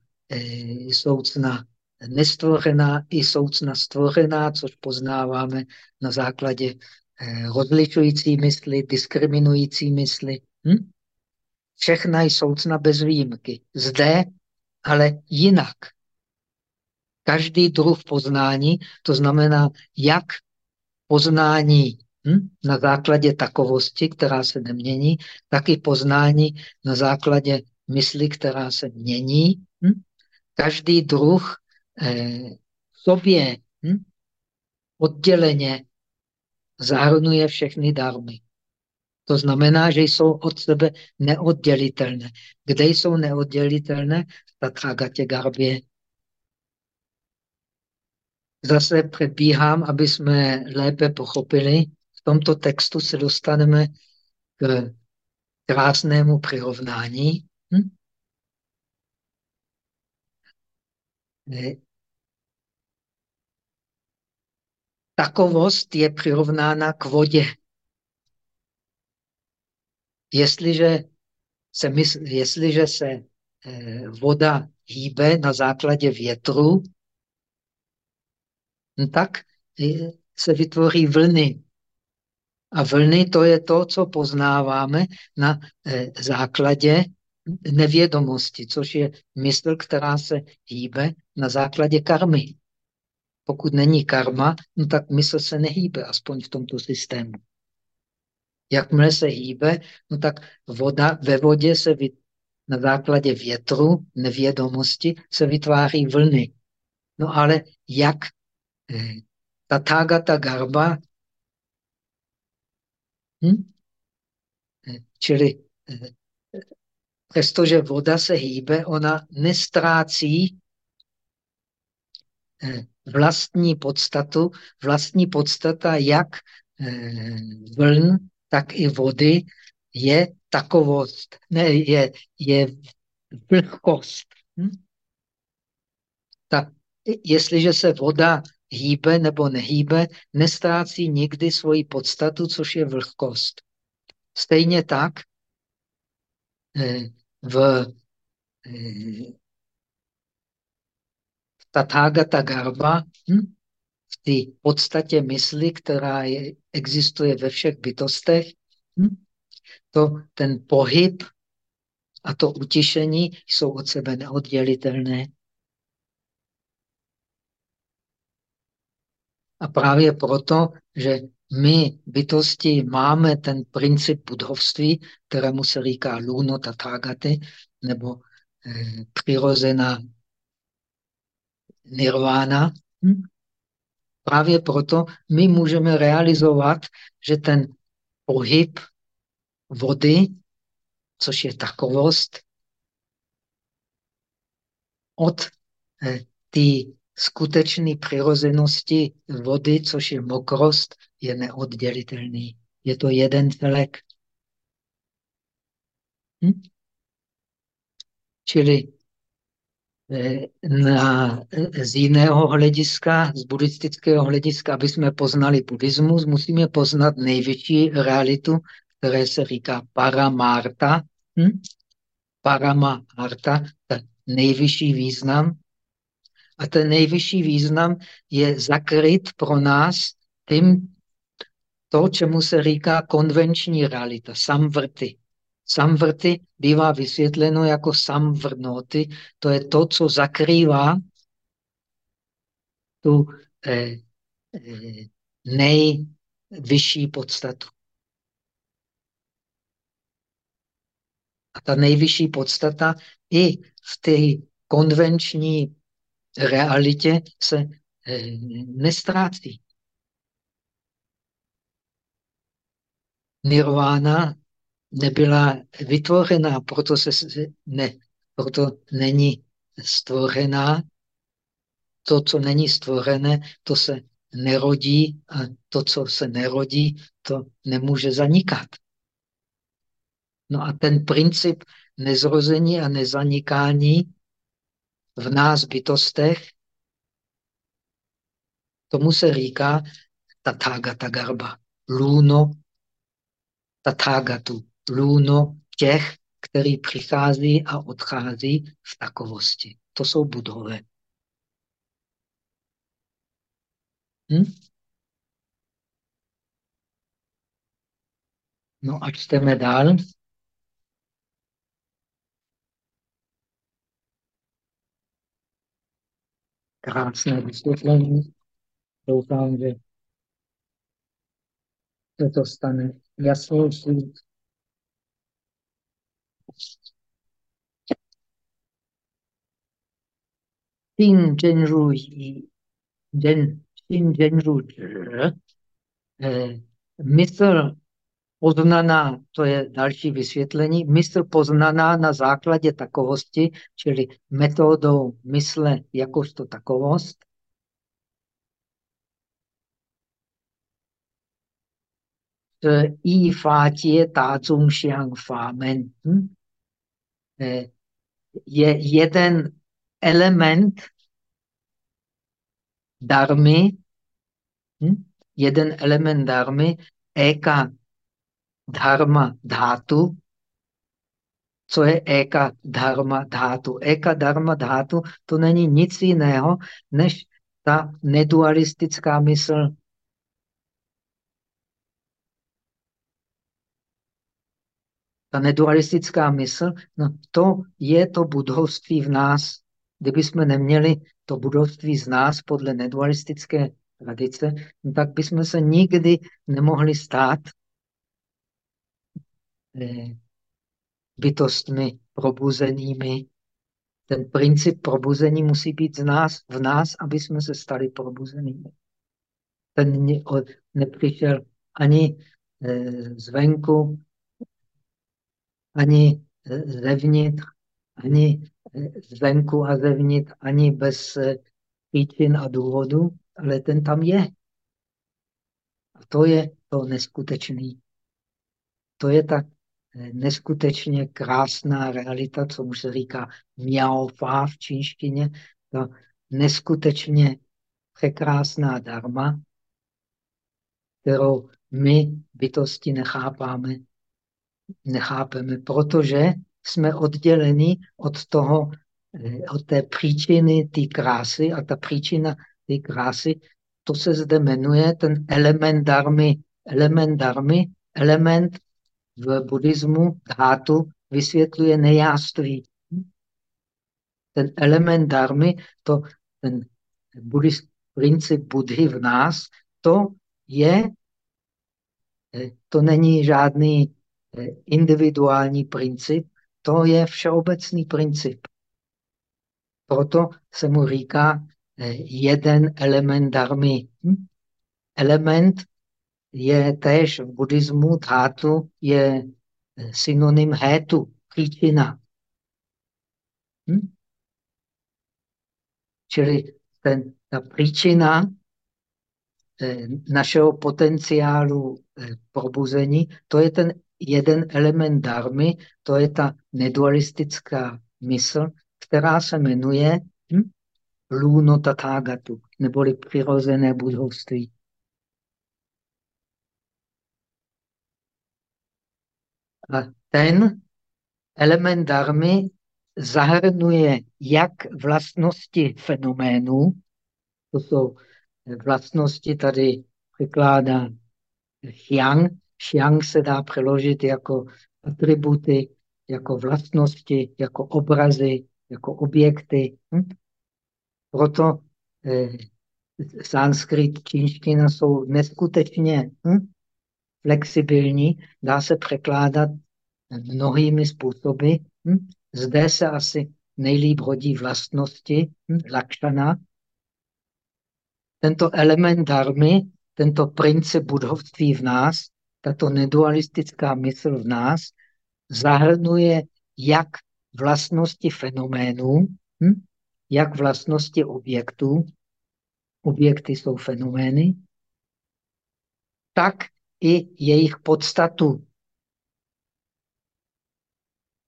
soucna nestvořená i soucna stvořená, což poznáváme na základě Eh, rozlišující mysli, diskriminující mysli. Hm? Všechna jsou cna bez výjimky. Zde, ale jinak. Každý druh poznání, to znamená, jak poznání hm? na základě takovosti, která se nemění, tak i poznání na základě mysli, která se mění. Hm? Každý druh eh, sobě hm? odděleně zahrnuje všechny darmy. To znamená, že jsou od sebe neoddělitelné. Kde jsou neoddělitelné? V Tathagate Garbě. Zase předbíhám, aby jsme lépe pochopili. V tomto textu se dostaneme k krásnému přirovnání. Hm? takovost je přirovnána k vodě. Jestliže se, mysl, jestliže se eh, voda hýbe na základě větru, no tak eh, se vytvoří vlny. A vlny to je to, co poznáváme na eh, základě nevědomosti, což je mysl, která se hýbe na základě karmy. Pokud není karma, no tak mysl se nehýbe, aspoň v tomto systému. Jakmile se hýbe, no tak voda, ve vodě se vy, na základě větru, nevědomosti, se vytváří vlny. No ale jak eh, Tathagata Garba, hm? Eh, čili eh, přestože voda se hýbe, ona nestrácí eh, vlastní podstatu, vlastní podstata jak eh, vln, tak i vody je takovost, ne, je, je vlhkost. Hm? Ta, jestliže se voda hýbe nebo nehýbe, nestrácí nikdy svoji podstatu, což je vlhkost. Stejně tak v eh, Tathagata Garba hm? v té podstatě mysli, která je, existuje ve všech bytostech, hm? to ten pohyb a to utišení jsou od sebe neoddělitelné. A právě proto, že my bytosti máme ten princip budovství, kterému se říká luno tathagaty, nebo eh, přirozená nirvána. Hm? Právě proto my můžeme realizovat, že ten pohyb vody, což je takovost, od eh, skutečné přirozenosti vody, což je mokrost, je neoddělitelný. Je to jeden celek. Hm? Čili Eh, na, z jiného hlediska, z buddhistického hlediska, aby jsme poznali buddhismus, musíme poznat největší realitu, které se říká paramarta. Hm? Paramarta, nejvyšší význam. A ten nejvyšší význam je zakryt pro nás tím, to, čemu se říká konvenční realita, samvrty. Samvrty bývá vysvětleno jako samvrnoty, to je to, co zakrývá tu eh, eh, nejvyšší podstatu. A ta nejvyšší podstata i v té konvenční realitě se eh, nestrácí. Nirvana nebyla vytvořená, proto, se, ne, proto není stvořená. To, co není stvořené, to se nerodí a to, co se nerodí, to nemůže zanikat. No a ten princip nezrození a nezanikání v nás bytostech, tomu se říká Tathagata Garba, lůno Tathagatu, lůno těch, který přichází a odchází v takovosti. To jsou budové. Hm? No a čteme dál. Krásné vysvětlení. Doufám, že se to stane jasnější. Xin Zhenru Zhen, Xin Zhenru eh, mysl poznaná, to je další vysvětlení, mysl poznaná na základě takovosti, čili metodou mysle jakožto takovost, i fa jie da zhong xiang fa men je jeden element darmy, hm? jeden element darmy, eka dharma dhatu. Co je eka dharma dhatu? Eka dharma dhatu to není nic jiného, než ta nedualistická mysl ta nedualistická mysl, no to je to budovství v nás. Kdyby jsme neměli to budovství z nás podle nedualistické tradice, no tak bychom se nikdy nemohli stát bytostmi probuzenými. Ten princip probuzení musí být z nás, v nás, aby jsme se stali probuzenými. Ten nepřišel ani eh, zvenku, ani e, zevnitř, ani zvenku a zevnitř, ani bez příčin a důvodu, ale ten tam je. A to je to neskutečný. To je ta neskutečně krásná realita, co mu se říká miaofá v čínštině, ta neskutečně překrásná dharma, kterou my bytosti nechápáme nechápeme, protože jsme odděleni od toho, eh, od té příčiny té krásy a ta příčina té krásy, to se zde jmenuje ten element darmy. Element darmy, element v buddhismu dhátu vysvětluje nejáství. Ten element darmy, to, ten buddhist, princip Budhy v nás, to je, eh, to není žádný individuální princip, to je všeobecný princip. Proto se mu říká eh, jeden element darmy. Hm? Element je též v buddhismu, dhátu je eh, synonym hétu, příčina. Hm? Čili ten, ta příčina eh, našeho potenciálu probuzení, to je ten jeden element darmy, to je ta nedualistická mysl, která se jmenuje hm, Luno Tathagatu, neboli přirozené budovství. A ten element darmy zahrnuje jak vlastnosti fenoménů, to jsou vlastnosti, tady překládá Xiang. Xiang se dá přeložit jako atributy, jako vlastnosti, jako obrazy, jako objekty. Hm? Proto eh, sanskrit, čínština jsou neskutečně hm, flexibilní, dá se překládat mnohými způsoby. Hm? Zde se asi nejlíp hodí vlastnosti, hm? lakšana. Tento element darmy, tento princip budovství v nás, tato nedualistická mysl v nás, zahrnuje jak vlastnosti fenoménů, hm? jak vlastnosti objektů, objekty jsou fenomény, tak i jejich podstatu.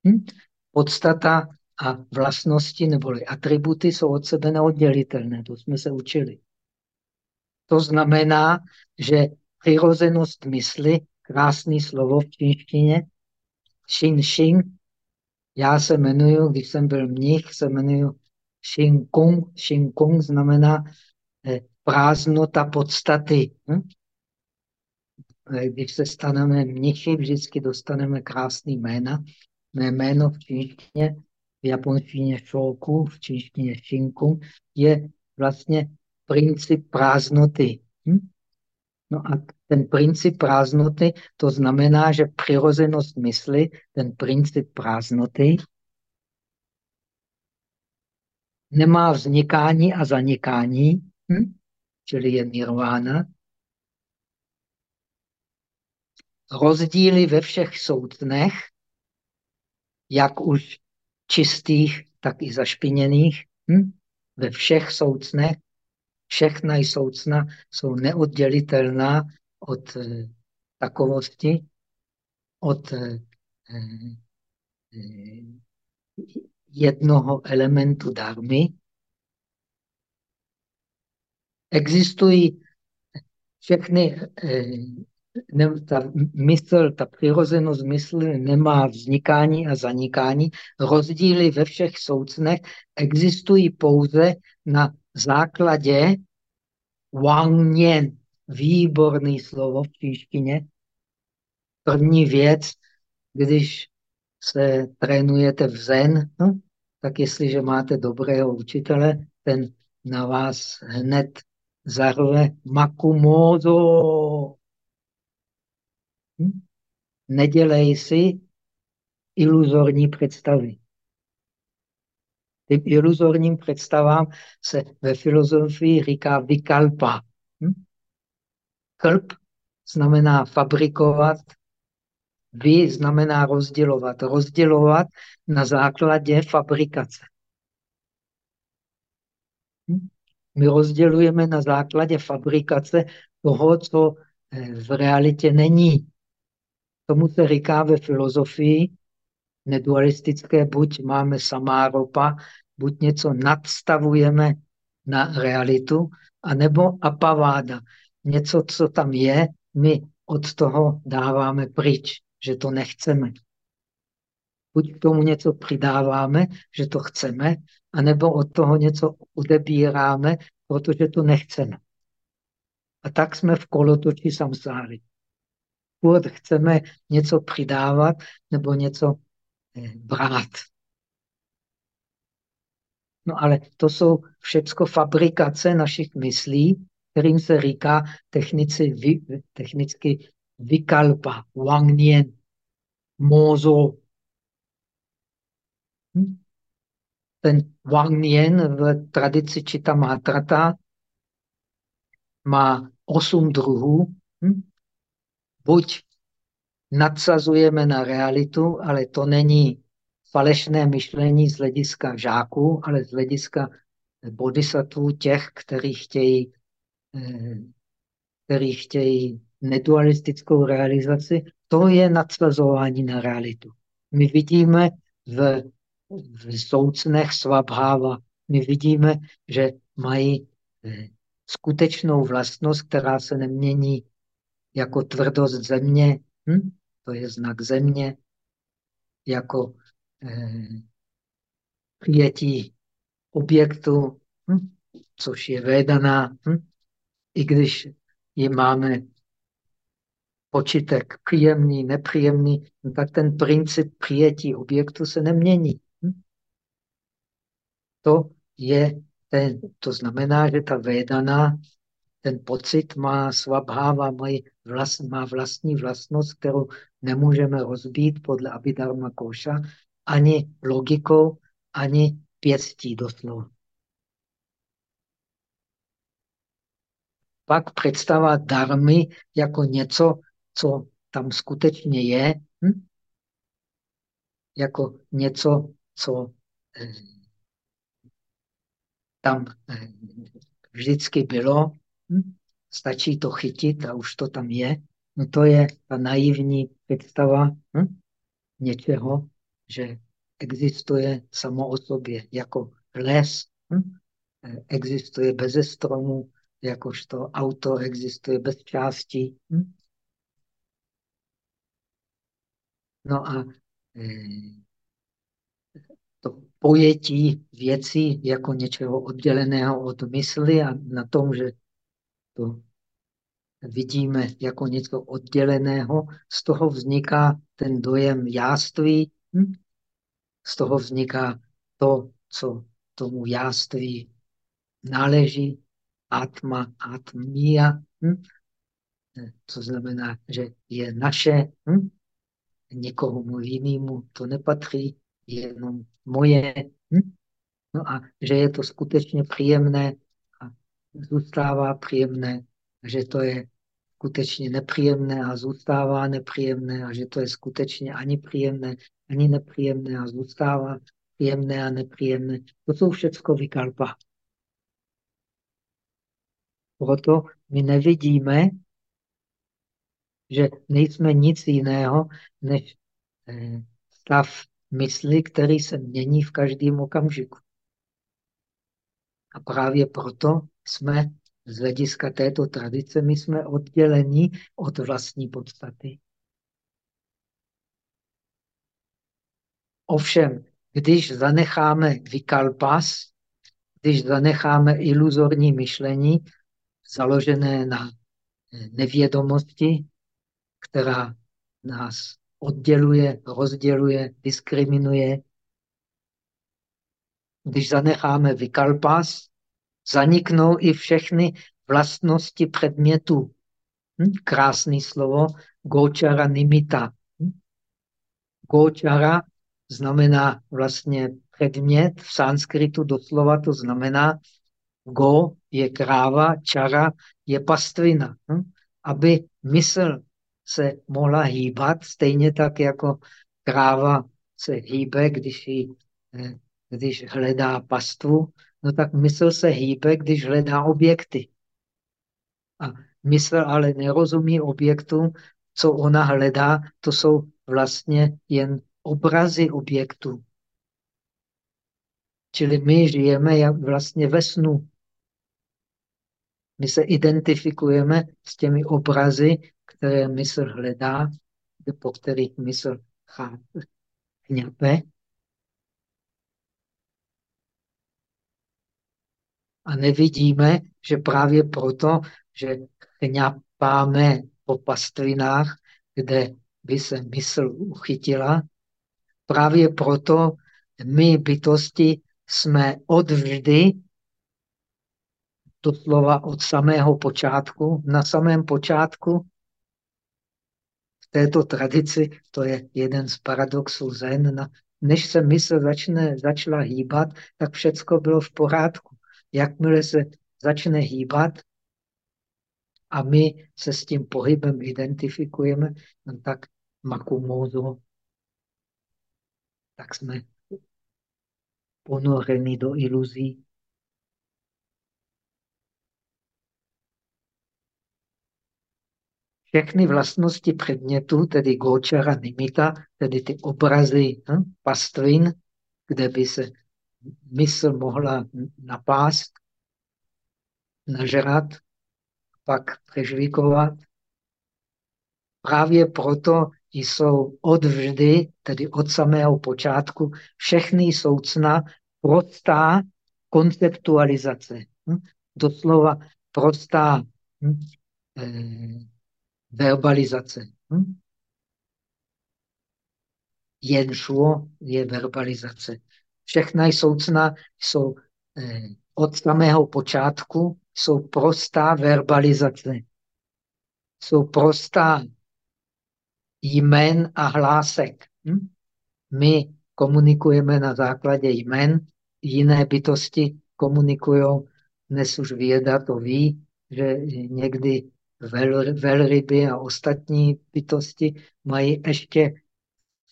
Hm? Podstata a vlastnosti neboli atributy jsou od sebe neoddělitelné, to jsme se učili. To znamená, že přirozenost mysli, krásný slovo v čínštině, Xin Xin, já se jmenuji, když jsem byl mnich, se jmenuji Xin Kung. Xin Kung znamená eh, prázdnota podstaty. Hm? Když se staneme mnichy, vždycky dostaneme krásný jména. Mé jméno v čínštině, v japonštině šoku, v čínštině šinku, je vlastně princip prázdnoty. Hm? No a ten princip prázdnoty, to znamená, že přirozenost mysli, ten princip prázdnoty, nemá vznikání a zanikání, hm? čili je nirvána. Rozdíly ve všech soudnech, jak už čistých, tak i zašpiněných, hm? ve všech soucnech, všechna i soucna jsou neoddělitelná od eh, takovosti, od eh, eh, jednoho elementu darmy. Existují všechny, ne, ta mysl, ta přirozenost mysli nemá vznikání a zanikání. Rozdíly ve všech soucnech existují pouze na základě Wang výborný slovo v čínštině. První věc, když se trénujete v zen, no, tak jestliže máte dobrého učitele, ten na vás hned zarve makumozo. Nedělej si iluzorní představy. Tím iluzorním představám se ve filozofii říká vikalpa. Hm? Klp znamená fabrikovat, vy znamená rozdělovat. Rozdělovat na základě fabrikace. Hm? My rozdělujeme na základě fabrikace toho, co eh, v realitě není. Tomu se říká ve filozofii nedualistické, buď máme samá ropa, buď něco nadstavujeme na realitu, anebo apaváda. Něco, co tam je, my od toho dáváme pryč, že to nechceme. Buď k tomu něco přidáváme, že to chceme, anebo od toho něco odebíráme, protože to nechceme. A tak jsme v kolotoči samsáry. Furt chceme něco přidávat nebo něco eh, brát. No ale to jsou všechno fabrikace našich myslí, kterým se říká technici, technicky vikalpa, wangnien, mozo. Hm? Ten wangnien v tradici Čita Mátrata má osm druhů. Hm? Buď nadsazujeme na realitu, ale to není falešné myšlení z hlediska žáků, ale z hlediska bodhisattvů těch, kteří chtějí, eh, kteří chtějí nedualistickou realizaci, to je nadsazování na realitu. My vidíme v, v soucnech svabháva, my vidíme, že mají eh, skutečnou vlastnost, která se nemění jako tvrdost země, hm? to je znak země, jako Eh, přijetí objektu, hm? což je védaná, hm? i když ji máme počitek příjemný, nepříjemný, no tak ten princip přijetí objektu se nemění. Hm? To je ten, to znamená, že ta védaná, ten pocit má svabháva, vlast, má vlastní vlastnost, kterou nemůžeme rozbít podle Abhidharma Koša ani logikou, ani pěstí doslova. Pak představa darmy jako něco, co tam skutečně je, hm? jako něco, co eh, tam eh, vždycky bylo, hm? stačí to chytit a už to tam je. No to je ta naivní představa hm? něčeho, že existuje samo o sobě jako les, hm? existuje bez stromů, jakožto auto existuje bez částí. Hm? No a eh, to pojetí věcí jako něčeho odděleného od mysli a na tom, že to vidíme jako něco odděleného, z toho vzniká ten dojem jáství, hm? z toho vzniká to, co tomu jáství náleží, atma, atmia, hm? co znamená, že je naše, hm? někomu jinému to nepatří, jenom moje. Hm? No a že je to skutečně příjemné zůstává příjemné, že to je skutečně nepříjemné a zůstává nepříjemné a že to je skutečně ani příjemné, ani nepříjemné a zůstává příjemné a nepříjemné. To jsou všechno vykalpa. Proto my nevidíme, že nejsme nic jiného než eh, stav mysli, který se mění v každém okamžiku. A právě proto jsme z hlediska této tradice, my jsme oddělení od vlastní podstaty. Ovšem, když zanecháme vykalpas, když zanecháme iluzorní myšlení, založené na nevědomosti, která nás odděluje, rozděluje, diskriminuje. Když zanecháme vykalpas, zaniknou i všechny vlastnosti předmětů. Hm? Krásný slovo, gočara nimita. Hm? Gočara znamená vlastně předmět, v sanskritu doslova to znamená go je kráva, čara je pastvina. Hm? Aby mysl se mohla hýbat, stejně tak jako kráva se hýbe, když, jí, eh, když hledá pastvu, no tak mysl se hýbe, když hledá objekty. A mysl ale nerozumí objektům, co ona hledá, to jsou vlastně jen obrazy objektů. Čili my žijeme jak vlastně ve snu. My se identifikujeme s těmi obrazy, které mysl hledá, po kterých mysl chňape. A nevidíme, že právě proto, že chňapáme po pastvinách, kde by se mysl uchytila, právě proto my bytosti jsme odvždy doslova od samého počátku. Na samém počátku v této tradici, to je jeden z paradoxů Zen, než se mysl začne, začala hýbat, tak všecko bylo v pořádku. Jakmile se začne hýbat a my se s tím pohybem identifikujeme, no tak makumózu, tak jsme ponoreni do iluzí. všechny vlastnosti předmětu, tedy gočara nimita, tedy ty obrazy hm, pastvin, kde by se mysl mohla napást, nažrat, pak přežvíkovat. Právě proto jsou od vždy, tedy od samého počátku, všechny soucna prostá konceptualizace. Hm? Doslova prostá hm? eh, verbalizace. Hm? Jen šlo je verbalizace. Všechna soucna jsou eh, od samého počátku jsou prostá verbalizace. Jsou prostá jmen a hlásek. Hm? My komunikujeme na základě jmen, jiné bytosti komunikují, dnes už věda to ví, že někdy vel, velryby a ostatní bytosti mají ještě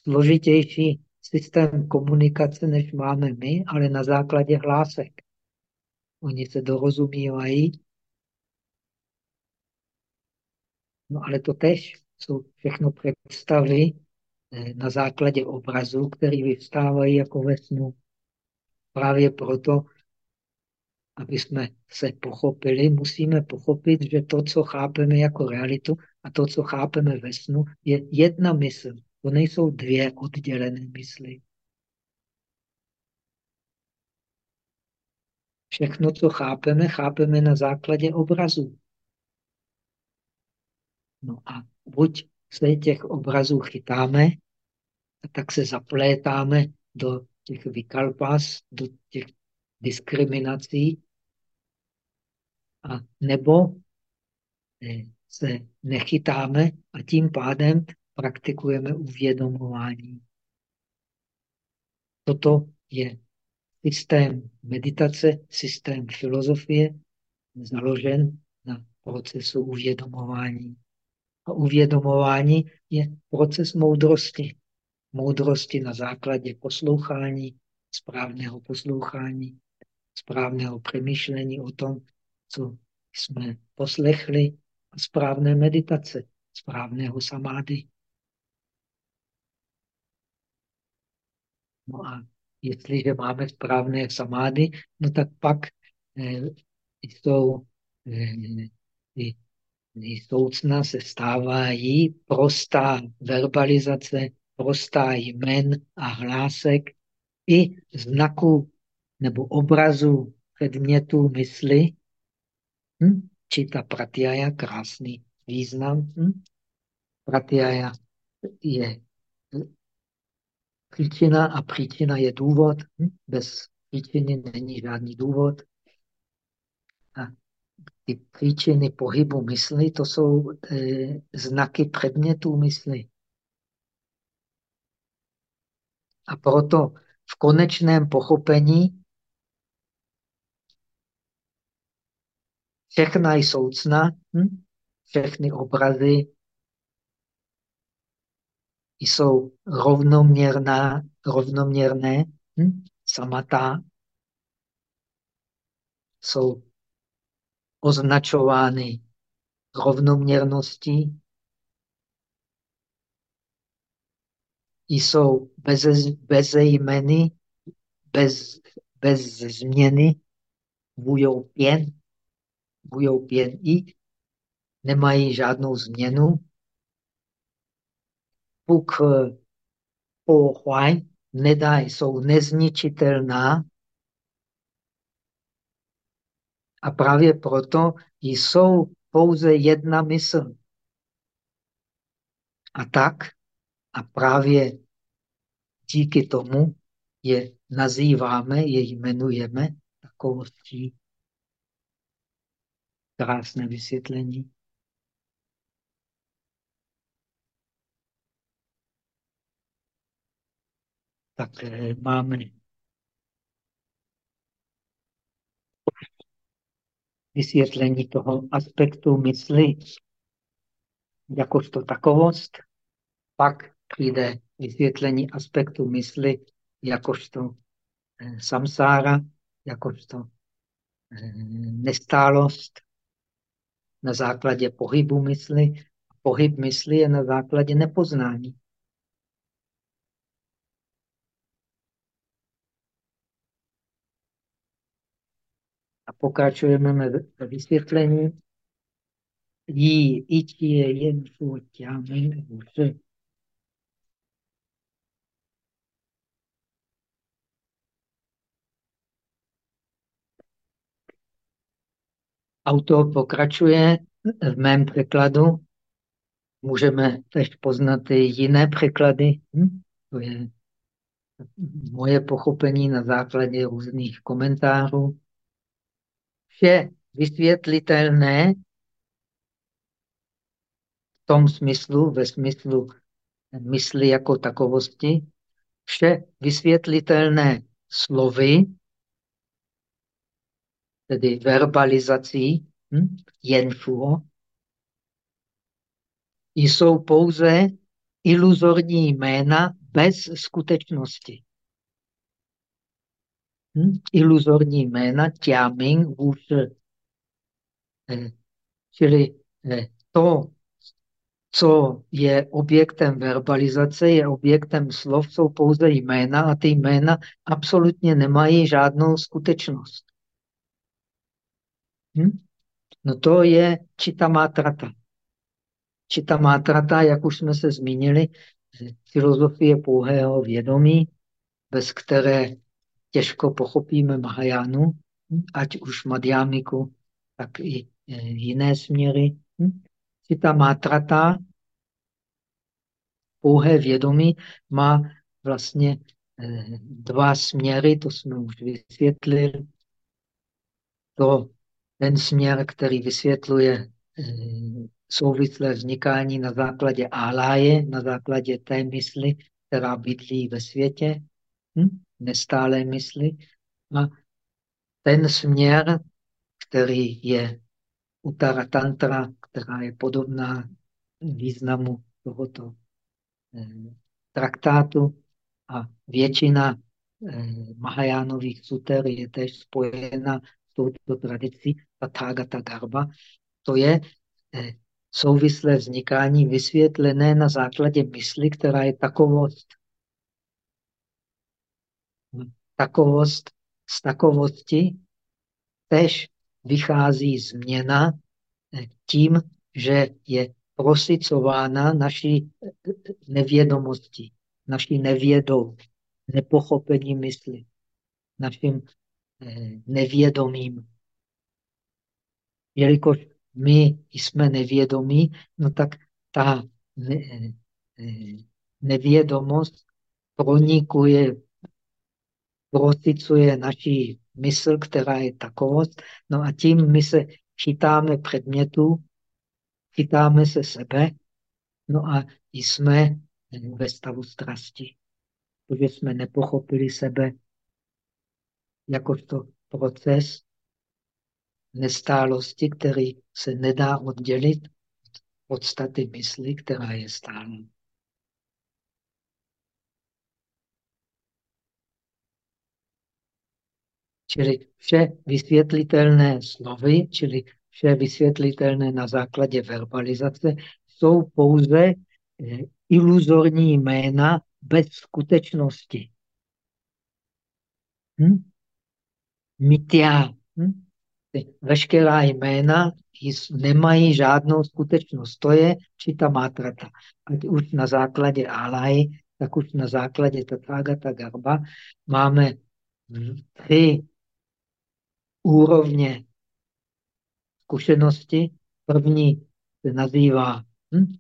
složitější systém komunikace, než máme my, ale na základě hlásek. Oni se dorozumívají. No ale to tež jsou všechno představy eh, na základě obrazu, který vyvstávají jako ve snu. Právě proto, aby jsme se pochopili, musíme pochopit, že to, co chápeme jako realitu a to, co chápeme ve snu, je jedna mysl. To nejsou dvě oddělené mysli. Všechno, co chápeme, chápeme na základě obrazu. No a buď se těch obrazů chytáme, tak se zaplétáme do těch vykalpas, do těch diskriminací, a nebo eh, se nechytáme a tím pádem praktikujeme uvědomování. Toto je systém meditace, systém filozofie, založen na procesu uvědomování. A uvědomování je proces moudrosti. Moudrosti na základě poslouchání, správného poslouchání, správného přemýšlení o tom, co jsme poslechli, a správné meditace, správného samády. No a jestliže máme správné samády, no tak pak eh, jsou eh, soucna se stávají prostá verbalizace, prostá jmen a hlásek i znaku nebo obrazu předmětu mysli. Hm? Čita pratyaya, krásný význam. Hm? Pratyaya je příčina a příčina je důvod. Hm? Bez příčiny není žádný důvod. A ty příčiny pohybu mysli, to jsou e, znaky předmětů mysli. A proto v konečném pochopení všechna jsou cna, hm? všechny obrazy jsou rovnoměrná, rovnoměrné, hm? samatá, jsou označovány rovnoměrností, jsou bez, bez jmeny, bez, bez změny, bujou pěn, bujou pěn i, nemají žádnou změnu. Puk po huaj, nedaj, jsou nezničitelná, A právě proto jsou pouze jedna mysl. A tak, a právě díky tomu je nazýváme, je jmenujeme takovostí. Krásné vysvětlení. Tak máme vysvětlení toho aspektu mysli jakožto takovost, pak přijde vysvětlení aspektu mysli jakožto eh, samsára, jakožto eh, nestálost na základě pohybu mysli. Pohyb mysli je na základě nepoznání. pokračujeme ve vysvětlení. Yí, ichi je jen fu, tia, men, hu, pokračuje v mém překladu. Můžeme teď poznat i jiné překlady. Hm? To je moje pochopení na základě různých komentářů. Vše vysvětlitelné v tom smyslu, ve smyslu mysli jako takovosti, vše vysvětlitelné slovy, tedy verbalizací, hm, jen fu, jsou pouze iluzorní jména bez skutečnosti. Hm? Iluzorní jména, Tiaming, Wu eh, Čili eh, to, co je objektem verbalizace, je objektem slov, jsou pouze jména a ty jména absolutně nemají žádnou skutečnost. Hm? No to je čita mátrata. Čita mátrata, jak už jsme se zmínili, filozofie pouhého vědomí, bez které těžko pochopíme Mahajánu, hm? ať už Madhyamiku, tak i e, jiné směry. Hm? Čita mátrata, pouhé vědomí, má vlastně e, dva směry, to jsme už vysvětlili. To ten směr, který vysvětluje eh, souvislé vznikání na základě áláje, na základě té mysli, která bydlí ve světě, hm? Nestálé mysli. A ten směr, který je Uttara Tantra, která je podobná významu tohoto eh, traktátu a většina eh, Mahajánových suter je tež spojena s touto tradicí Tathagata Garba. To je eh, souvislé vznikání vysvětlené na základě mysli, která je takovost. Takovost z takovosti tež vychází změna eh, tím, že je prosicována naší eh, nevědomostí, naší nevědou, nepochopení mysli, naším nevědomým. Jelikož my jsme nevědomí, no tak ta ne, nevědomost pronikuje, prosicuje naší mysl, která je takovost, no a tím my se chytáme předmětu, chytáme se sebe, no a jsme ve stavu strasti, protože jsme nepochopili sebe jakožto proces nestálosti, který se nedá oddělit od podstaty mysli, která je stálá. Čili vše vysvětlitelné slovy, čili vše vysvětlitelné na základě verbalizace, jsou pouze eh, iluzorní jména bez skutečnosti. Hm? Mytia. Hm? veškerá jména nemají žádnou skutečnost. To je čita mátrata. Ať už na základě alaj, tak už na základě tathagata garba máme tři úrovně zkušenosti. První se nazývá hm,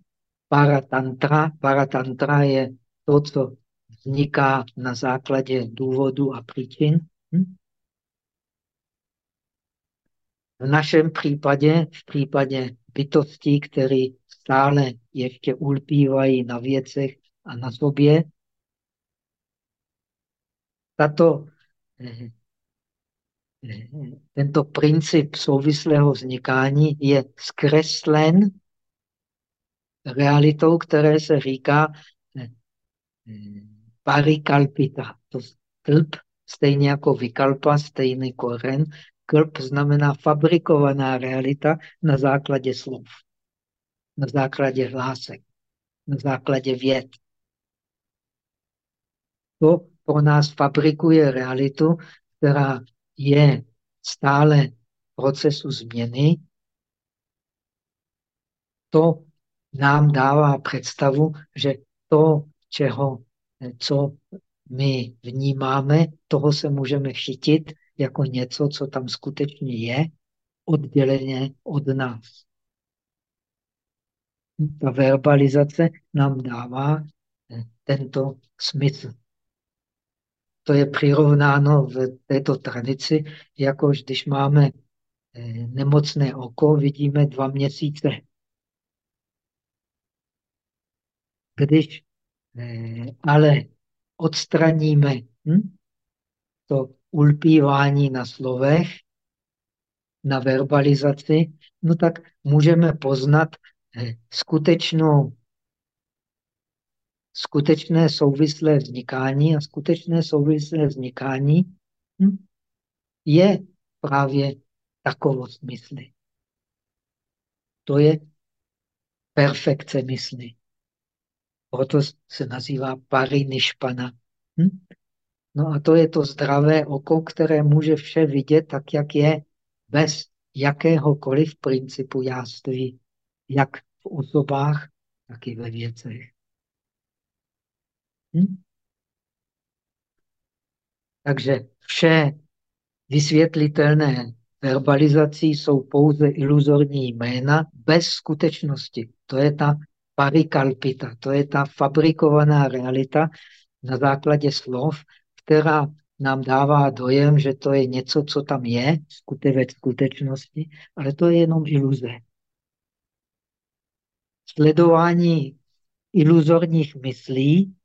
paratantra. Paratantra je to, co vzniká na základě důvodu a příčin. Hm? V našem případě, v případě bytostí, které stále ještě ulpívají na věcech a na sobě, tato, eh, tento princip souvislého vznikání je zkreslen realitou, které se říká eh, parikalpita. To stĺp, stejně jako vykalpa, stejný koren, Klp znamená fabrikovaná realita na základě slov, na základě hlásek, na základě věd. To pro nás fabrikuje realitu, která je stále v procesu změny. To nám dává představu, že to, čeho, co my vnímáme, toho se můžeme chytit jako něco, co tam skutečně je, odděleně od nás. Ta verbalizace nám dává eh, tento smysl. To je přirovnáno v této tradici, jako když máme eh, nemocné oko, vidíme dva měsíce. Když eh, ale odstraníme hm, to ulpívání na slovech, na verbalizaci, no tak můžeme poznat eh, skutečnou, skutečné souvislé vznikání a skutečné souvislé vznikání hm, je právě takovost mysli. To je perfekce mysli. Proto se nazývá parinišpana. Hm? No a to je to zdravé oko, které může vše vidět tak, jak je, bez jakéhokoliv principu jáství, jak v osobách, tak i ve věcech. Hm? Takže vše vysvětlitelné verbalizací jsou pouze iluzorní jména bez skutečnosti. To je ta parikalpita, to je ta fabrikovaná realita na základě slov, která nám dává dojem, že to je něco, co tam je ve skutečnosti, ale to je jenom iluze. Sledování iluzorních myslí,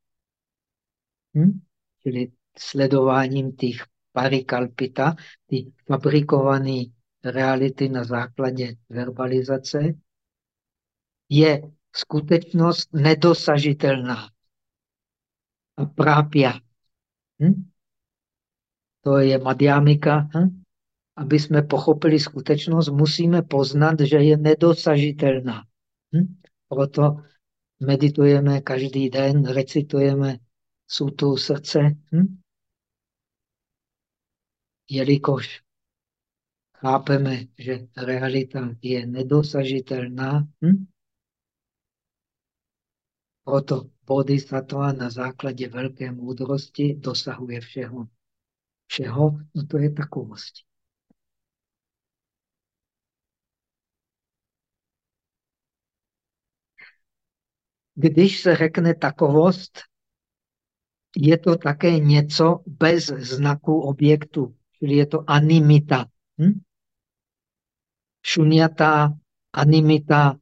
hm? čili sledováním těch parikalpita, ty fabrikované reality na základě verbalizace, je skutečnost nedosažitelná. A prápia. Hm? To je madhyamika. Hm? Aby jsme pochopili skutečnost, musíme poznat, že je nedosažitelná. Hm? Proto meditujeme každý den, recitujeme sutu srdce. Hm? Jelikož chápeme, že realita je nedosažitelná, hm? proto bodhisattva na základě velké moudrosti dosahuje všeho všeho, no to je takovost. Když se řekne takovost, je to také něco bez znaku objektu, čili je to animita. Hm? Šunyata, animita,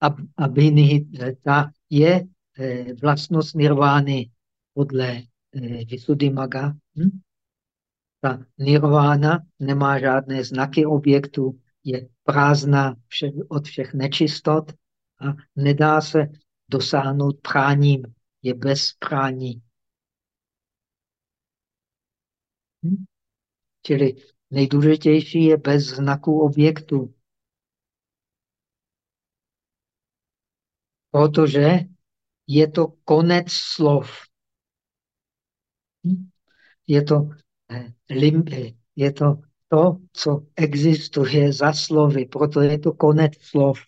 ab, abhinihita je eh, vlastnost nirvány podle eh, Visuddhimaga. Hm? Ta nirvána nemá žádné znaky objektu, je prázdná od všech nečistot a nedá se dosáhnout práním, je bez prání. Hm? Čili nejdůležitější je bez znaku objektu. Protože je to konec slov. Hm? Je to limby. Je to to, co existuje za slovy, proto je to konec slov.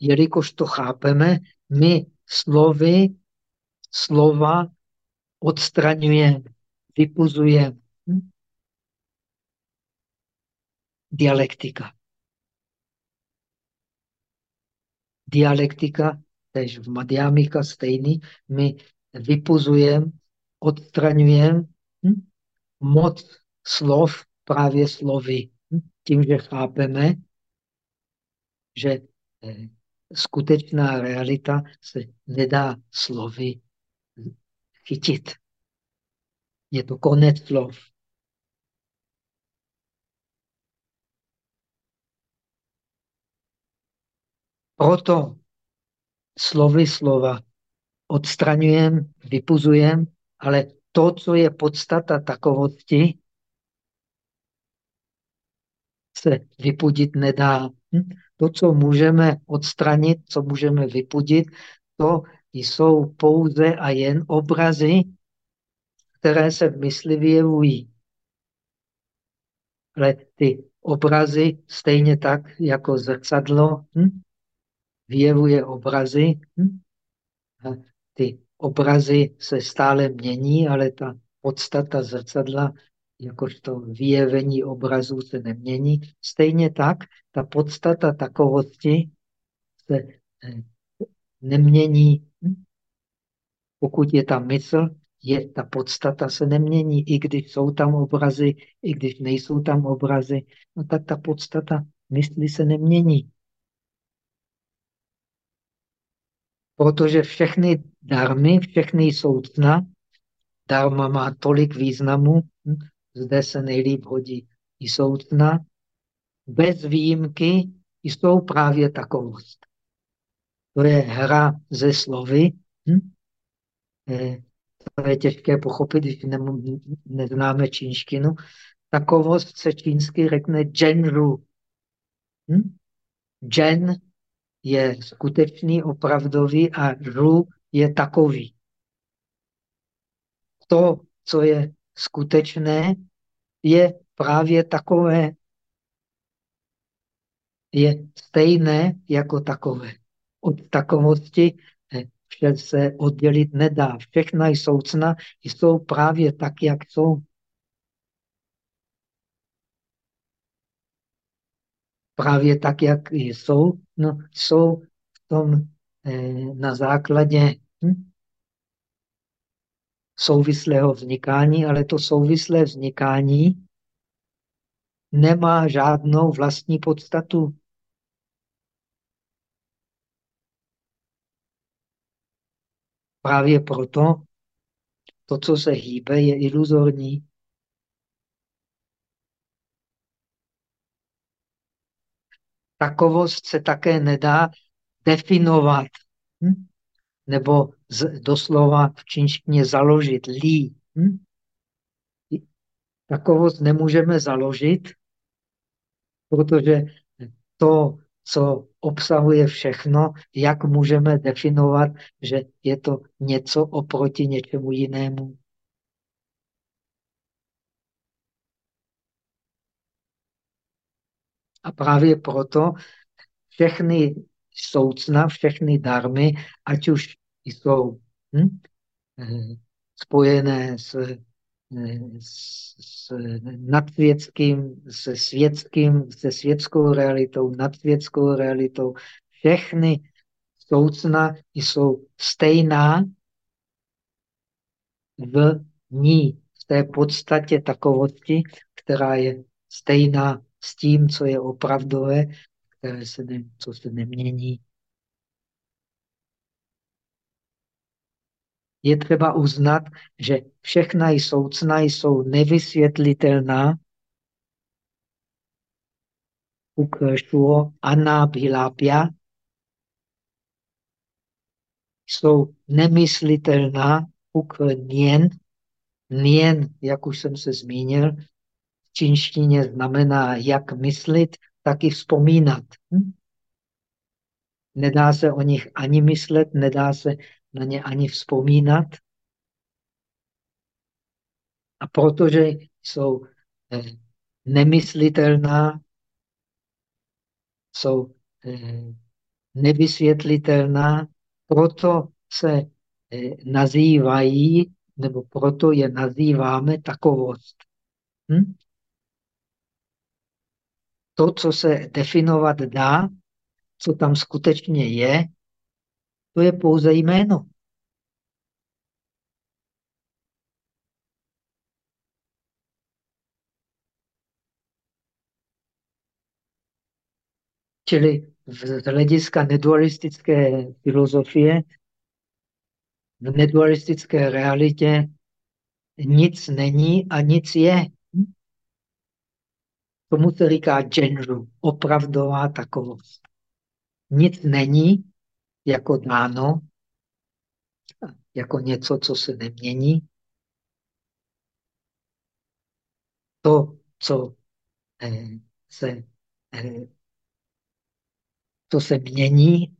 Jelikož to chápeme, my slovy, slova odstraňujeme, vypuzujeme. Hm? Dialektika. Dialektika, tež v Madhyamika stejný, my vypuzujeme, odstraňujeme hm? moc slov právě slovy. Hm? Tím, že chápeme, že skutečná realita se nedá slovy chytit. Je to konec slov. Proto slovy slova odstraňujeme, vypuzujeme, ale to, co je podstata takovosti, se vypudit nedá. Hm? To, co můžeme odstranit, co můžeme vypudit, to jsou pouze a jen obrazy, které se v mysli vyjevují. Ale ty obrazy, stejně tak jako zrcadlo, hm? vyjevuje obrazy, hm? ty obrazy se stále mění, ale ta podstata zrcadla jakožto vyjevení obrazů se nemění. Stejně tak ta podstata takovosti se eh, nemění. Pokud je tam mysl, je, ta podstata se nemění, i když jsou tam obrazy, i když nejsou tam obrazy, no tak ta podstata mysli se nemění. Protože všechny darmy, všechny jsou cna, darma má tolik významů, hm, zde se nejlíp hodí i soudna, bez výjimky jsou právě takovost. To je hra ze slovy. Hm? E, to je těžké pochopit, když ne, neznáme čínštinu. Takovost se čínsky řekne genru. Hm? Gen je skutečný, opravdový a ru je takový. To, co je skutečné, je právě takové, je stejné jako takové. Od takovosti eh, vše se oddělit nedá. Všechna jsou cna, jsou právě tak, jak jsou. Právě tak, jak jsou, no, jsou v tom eh, na základě hm, souvislého vznikání, ale to souvislé vznikání nemá žádnou vlastní podstatu. Právě proto to, co se hýbe, je iluzorní. Takovost se také nedá definovat. Hm? Nebo z, doslova v čínštině založit, lí. Hm? Takovost nemůžeme založit, protože to, co obsahuje všechno, jak můžeme definovat, že je to něco oproti něčemu jinému. A právě proto všechny soucna, všechny darmy, ať už jsou hm, eh, spojené s s nadsvětským, se světským, se světskou realitou, nadsvětskou realitou. Všechny soucna jsou stejná v ní, v té podstatě takovosti, která je stejná s tím, co je opravdové, které se ne, co se nemění. je třeba uznat, že všechna jsou cna, jsou nevysvětlitelná. Ukšuo anabhilápia jsou nemyslitelná uk nien. Nien, jak už jsem se zmínil, v čínštině znamená jak myslit, tak i vzpomínat. Hm? Nedá se o nich ani myslet, nedá se na ně ani vzpomínat. A protože jsou eh, nemyslitelná, jsou eh, nevysvětlitelná, proto se eh, nazývají, nebo proto je nazýváme takovost. Hm? To, co se definovat dá, co tam skutečně je, to je pouze jméno. Čili z hlediska nedualistické filozofie, v nedualistické realitě nic není a nic je. Tomu se říká genru, opravdová takovost. Nic není jako dáno, jako něco, co se nemění. To, co eh, se, eh, to se mění,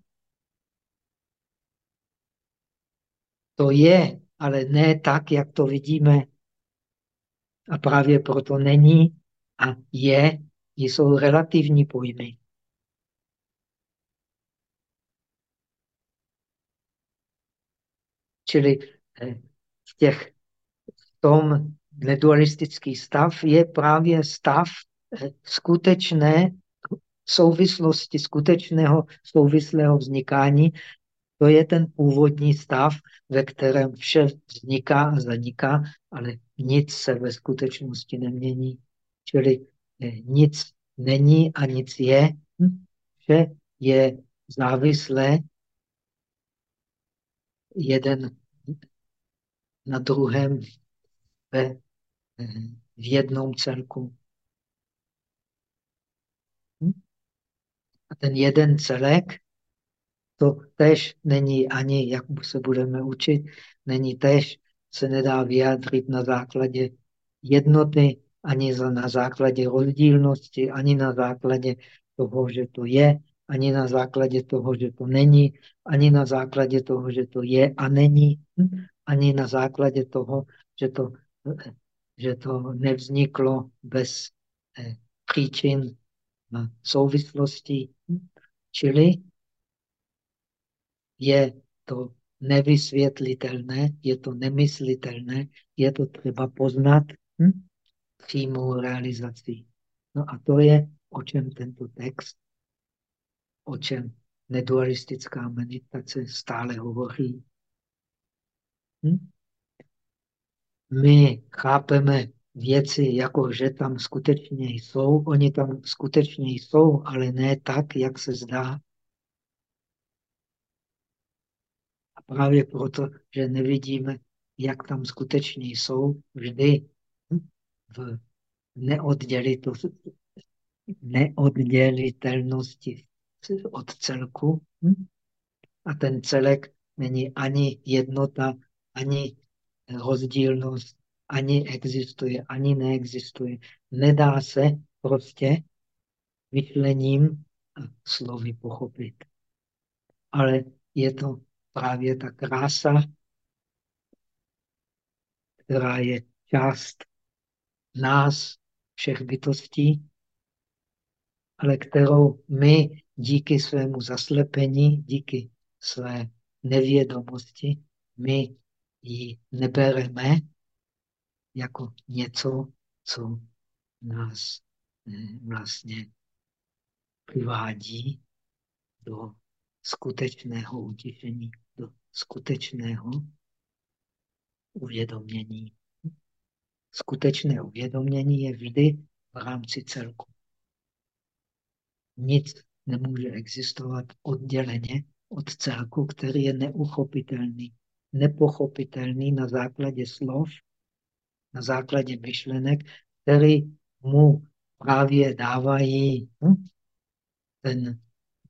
to je, ale ne tak, jak to vidíme. A právě proto není a je, jsou relativní pojmy. Čili eh, v těch v tom nedualistický stav je právě stav eh, skutečné souvislosti, skutečného souvislého vznikání. To je ten původní stav, ve kterém vše vzniká a zaniká, ale nic se ve skutečnosti nemění. Čili eh, nic není a nic je. Hm? Vše je závislé jeden na druhém ve, v jednom celku. Hm? A ten jeden celek, to tež není ani, jak se budeme učit, není tež, se nedá vyjádřit na základě jednoty, ani na základě rozdílnosti, ani na základě toho, že to je, ani na základě toho, že to není, ani na základě toho, že to je a není, ani na základě toho, že to, že to nevzniklo bez eh, příčin a souvislostí. Čili je to nevysvětlitelné, je to nemyslitelné, je to třeba poznat hm? Přímou realizací. No a to je, o čem tento text o čem nedualistická meditace stále hovoří. Hm? My chápeme věci, jako že tam skutečně jsou. Oni tam skutečně jsou, ale ne tak, jak se zdá. A právě proto, že nevidíme, jak tam skutečně jsou, vždy v neoddělitelnosti od celku. Hm? A ten celek není ani jednota, ani rozdílnost, ani existuje, ani neexistuje. Nedá se prostě myšlením a slovy pochopit. Ale je to právě ta krása, která je část nás, všech bytostí, ale kterou my díky svému zaslepení, díky své nevědomosti, my ji nebereme jako něco, co nás eh, vlastně přivádí do skutečného utišení, do skutečného uvědomění. Skutečné uvědomění je vždy v rámci celku. Nic nemůže existovat odděleně od celku, který je neuchopitelný, nepochopitelný na základě slov, na základě myšlenek, který mu právě dávají hm, ten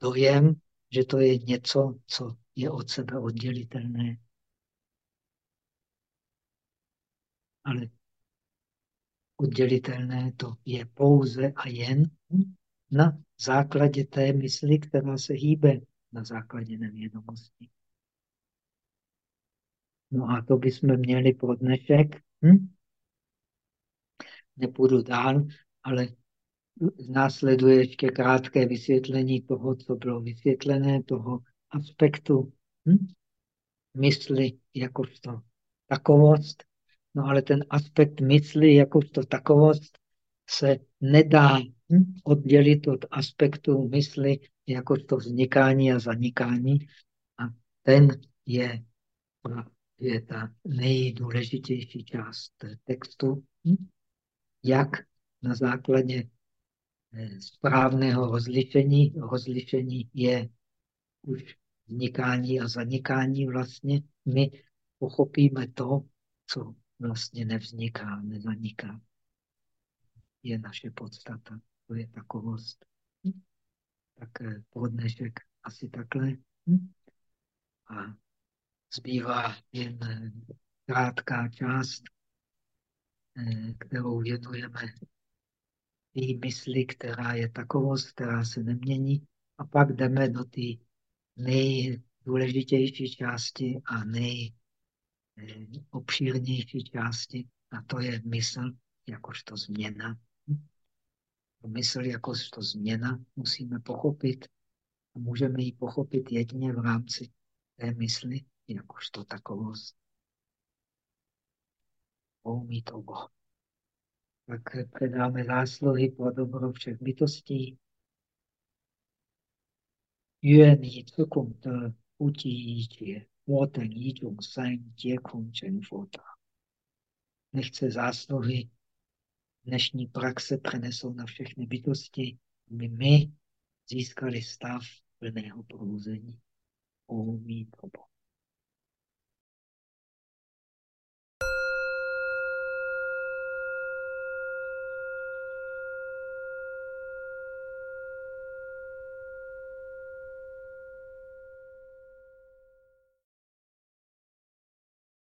dojem, že to je něco, co je od sebe oddělitelné. Ale oddělitelné to je pouze a jen na základě té mysli, která se hýbe na základě nevědomosti. No a to bychom měli pro dnešek. Hm? Nepůjdu dál, ale následuje ještě krátké vysvětlení toho, co bylo vysvětlené, toho aspektu hm? mysli jakožto takovost. No ale ten aspekt mysli jakožto takovost se nedá Hm? oddělit od aspektu mysli jakožto vznikání a zanikání. A ten je, je ta nejdůležitější část textu. Hm? Jak na základě eh, správného rozlišení, rozlišení je už vznikání a zanikání vlastně, my pochopíme to, co vlastně nevzniká, nezaniká. Je naše podstata to je takovost. Tak eh, pro dnešek asi takhle. A zbývá jen eh, krátká část, eh, kterou věnujeme té mysli, která je takovost, která se nemění. A pak jdeme do té nejdůležitější části a nejobšírnější části. A to je mysl jakožto změna mysl jakožto změna musíme pochopit. A můžeme ji pochopit jedině v rámci té mysli jakožto takovost. Oumí to Tak předáme zásluhy pro dobro všech bytostí. 愿你自功德不计一劫， 我等一众生皆空成佛道。Nechce zásluhy dnešní praxe přenesou na všechny bytosti, aby my získali stav plného probuzení. Umí to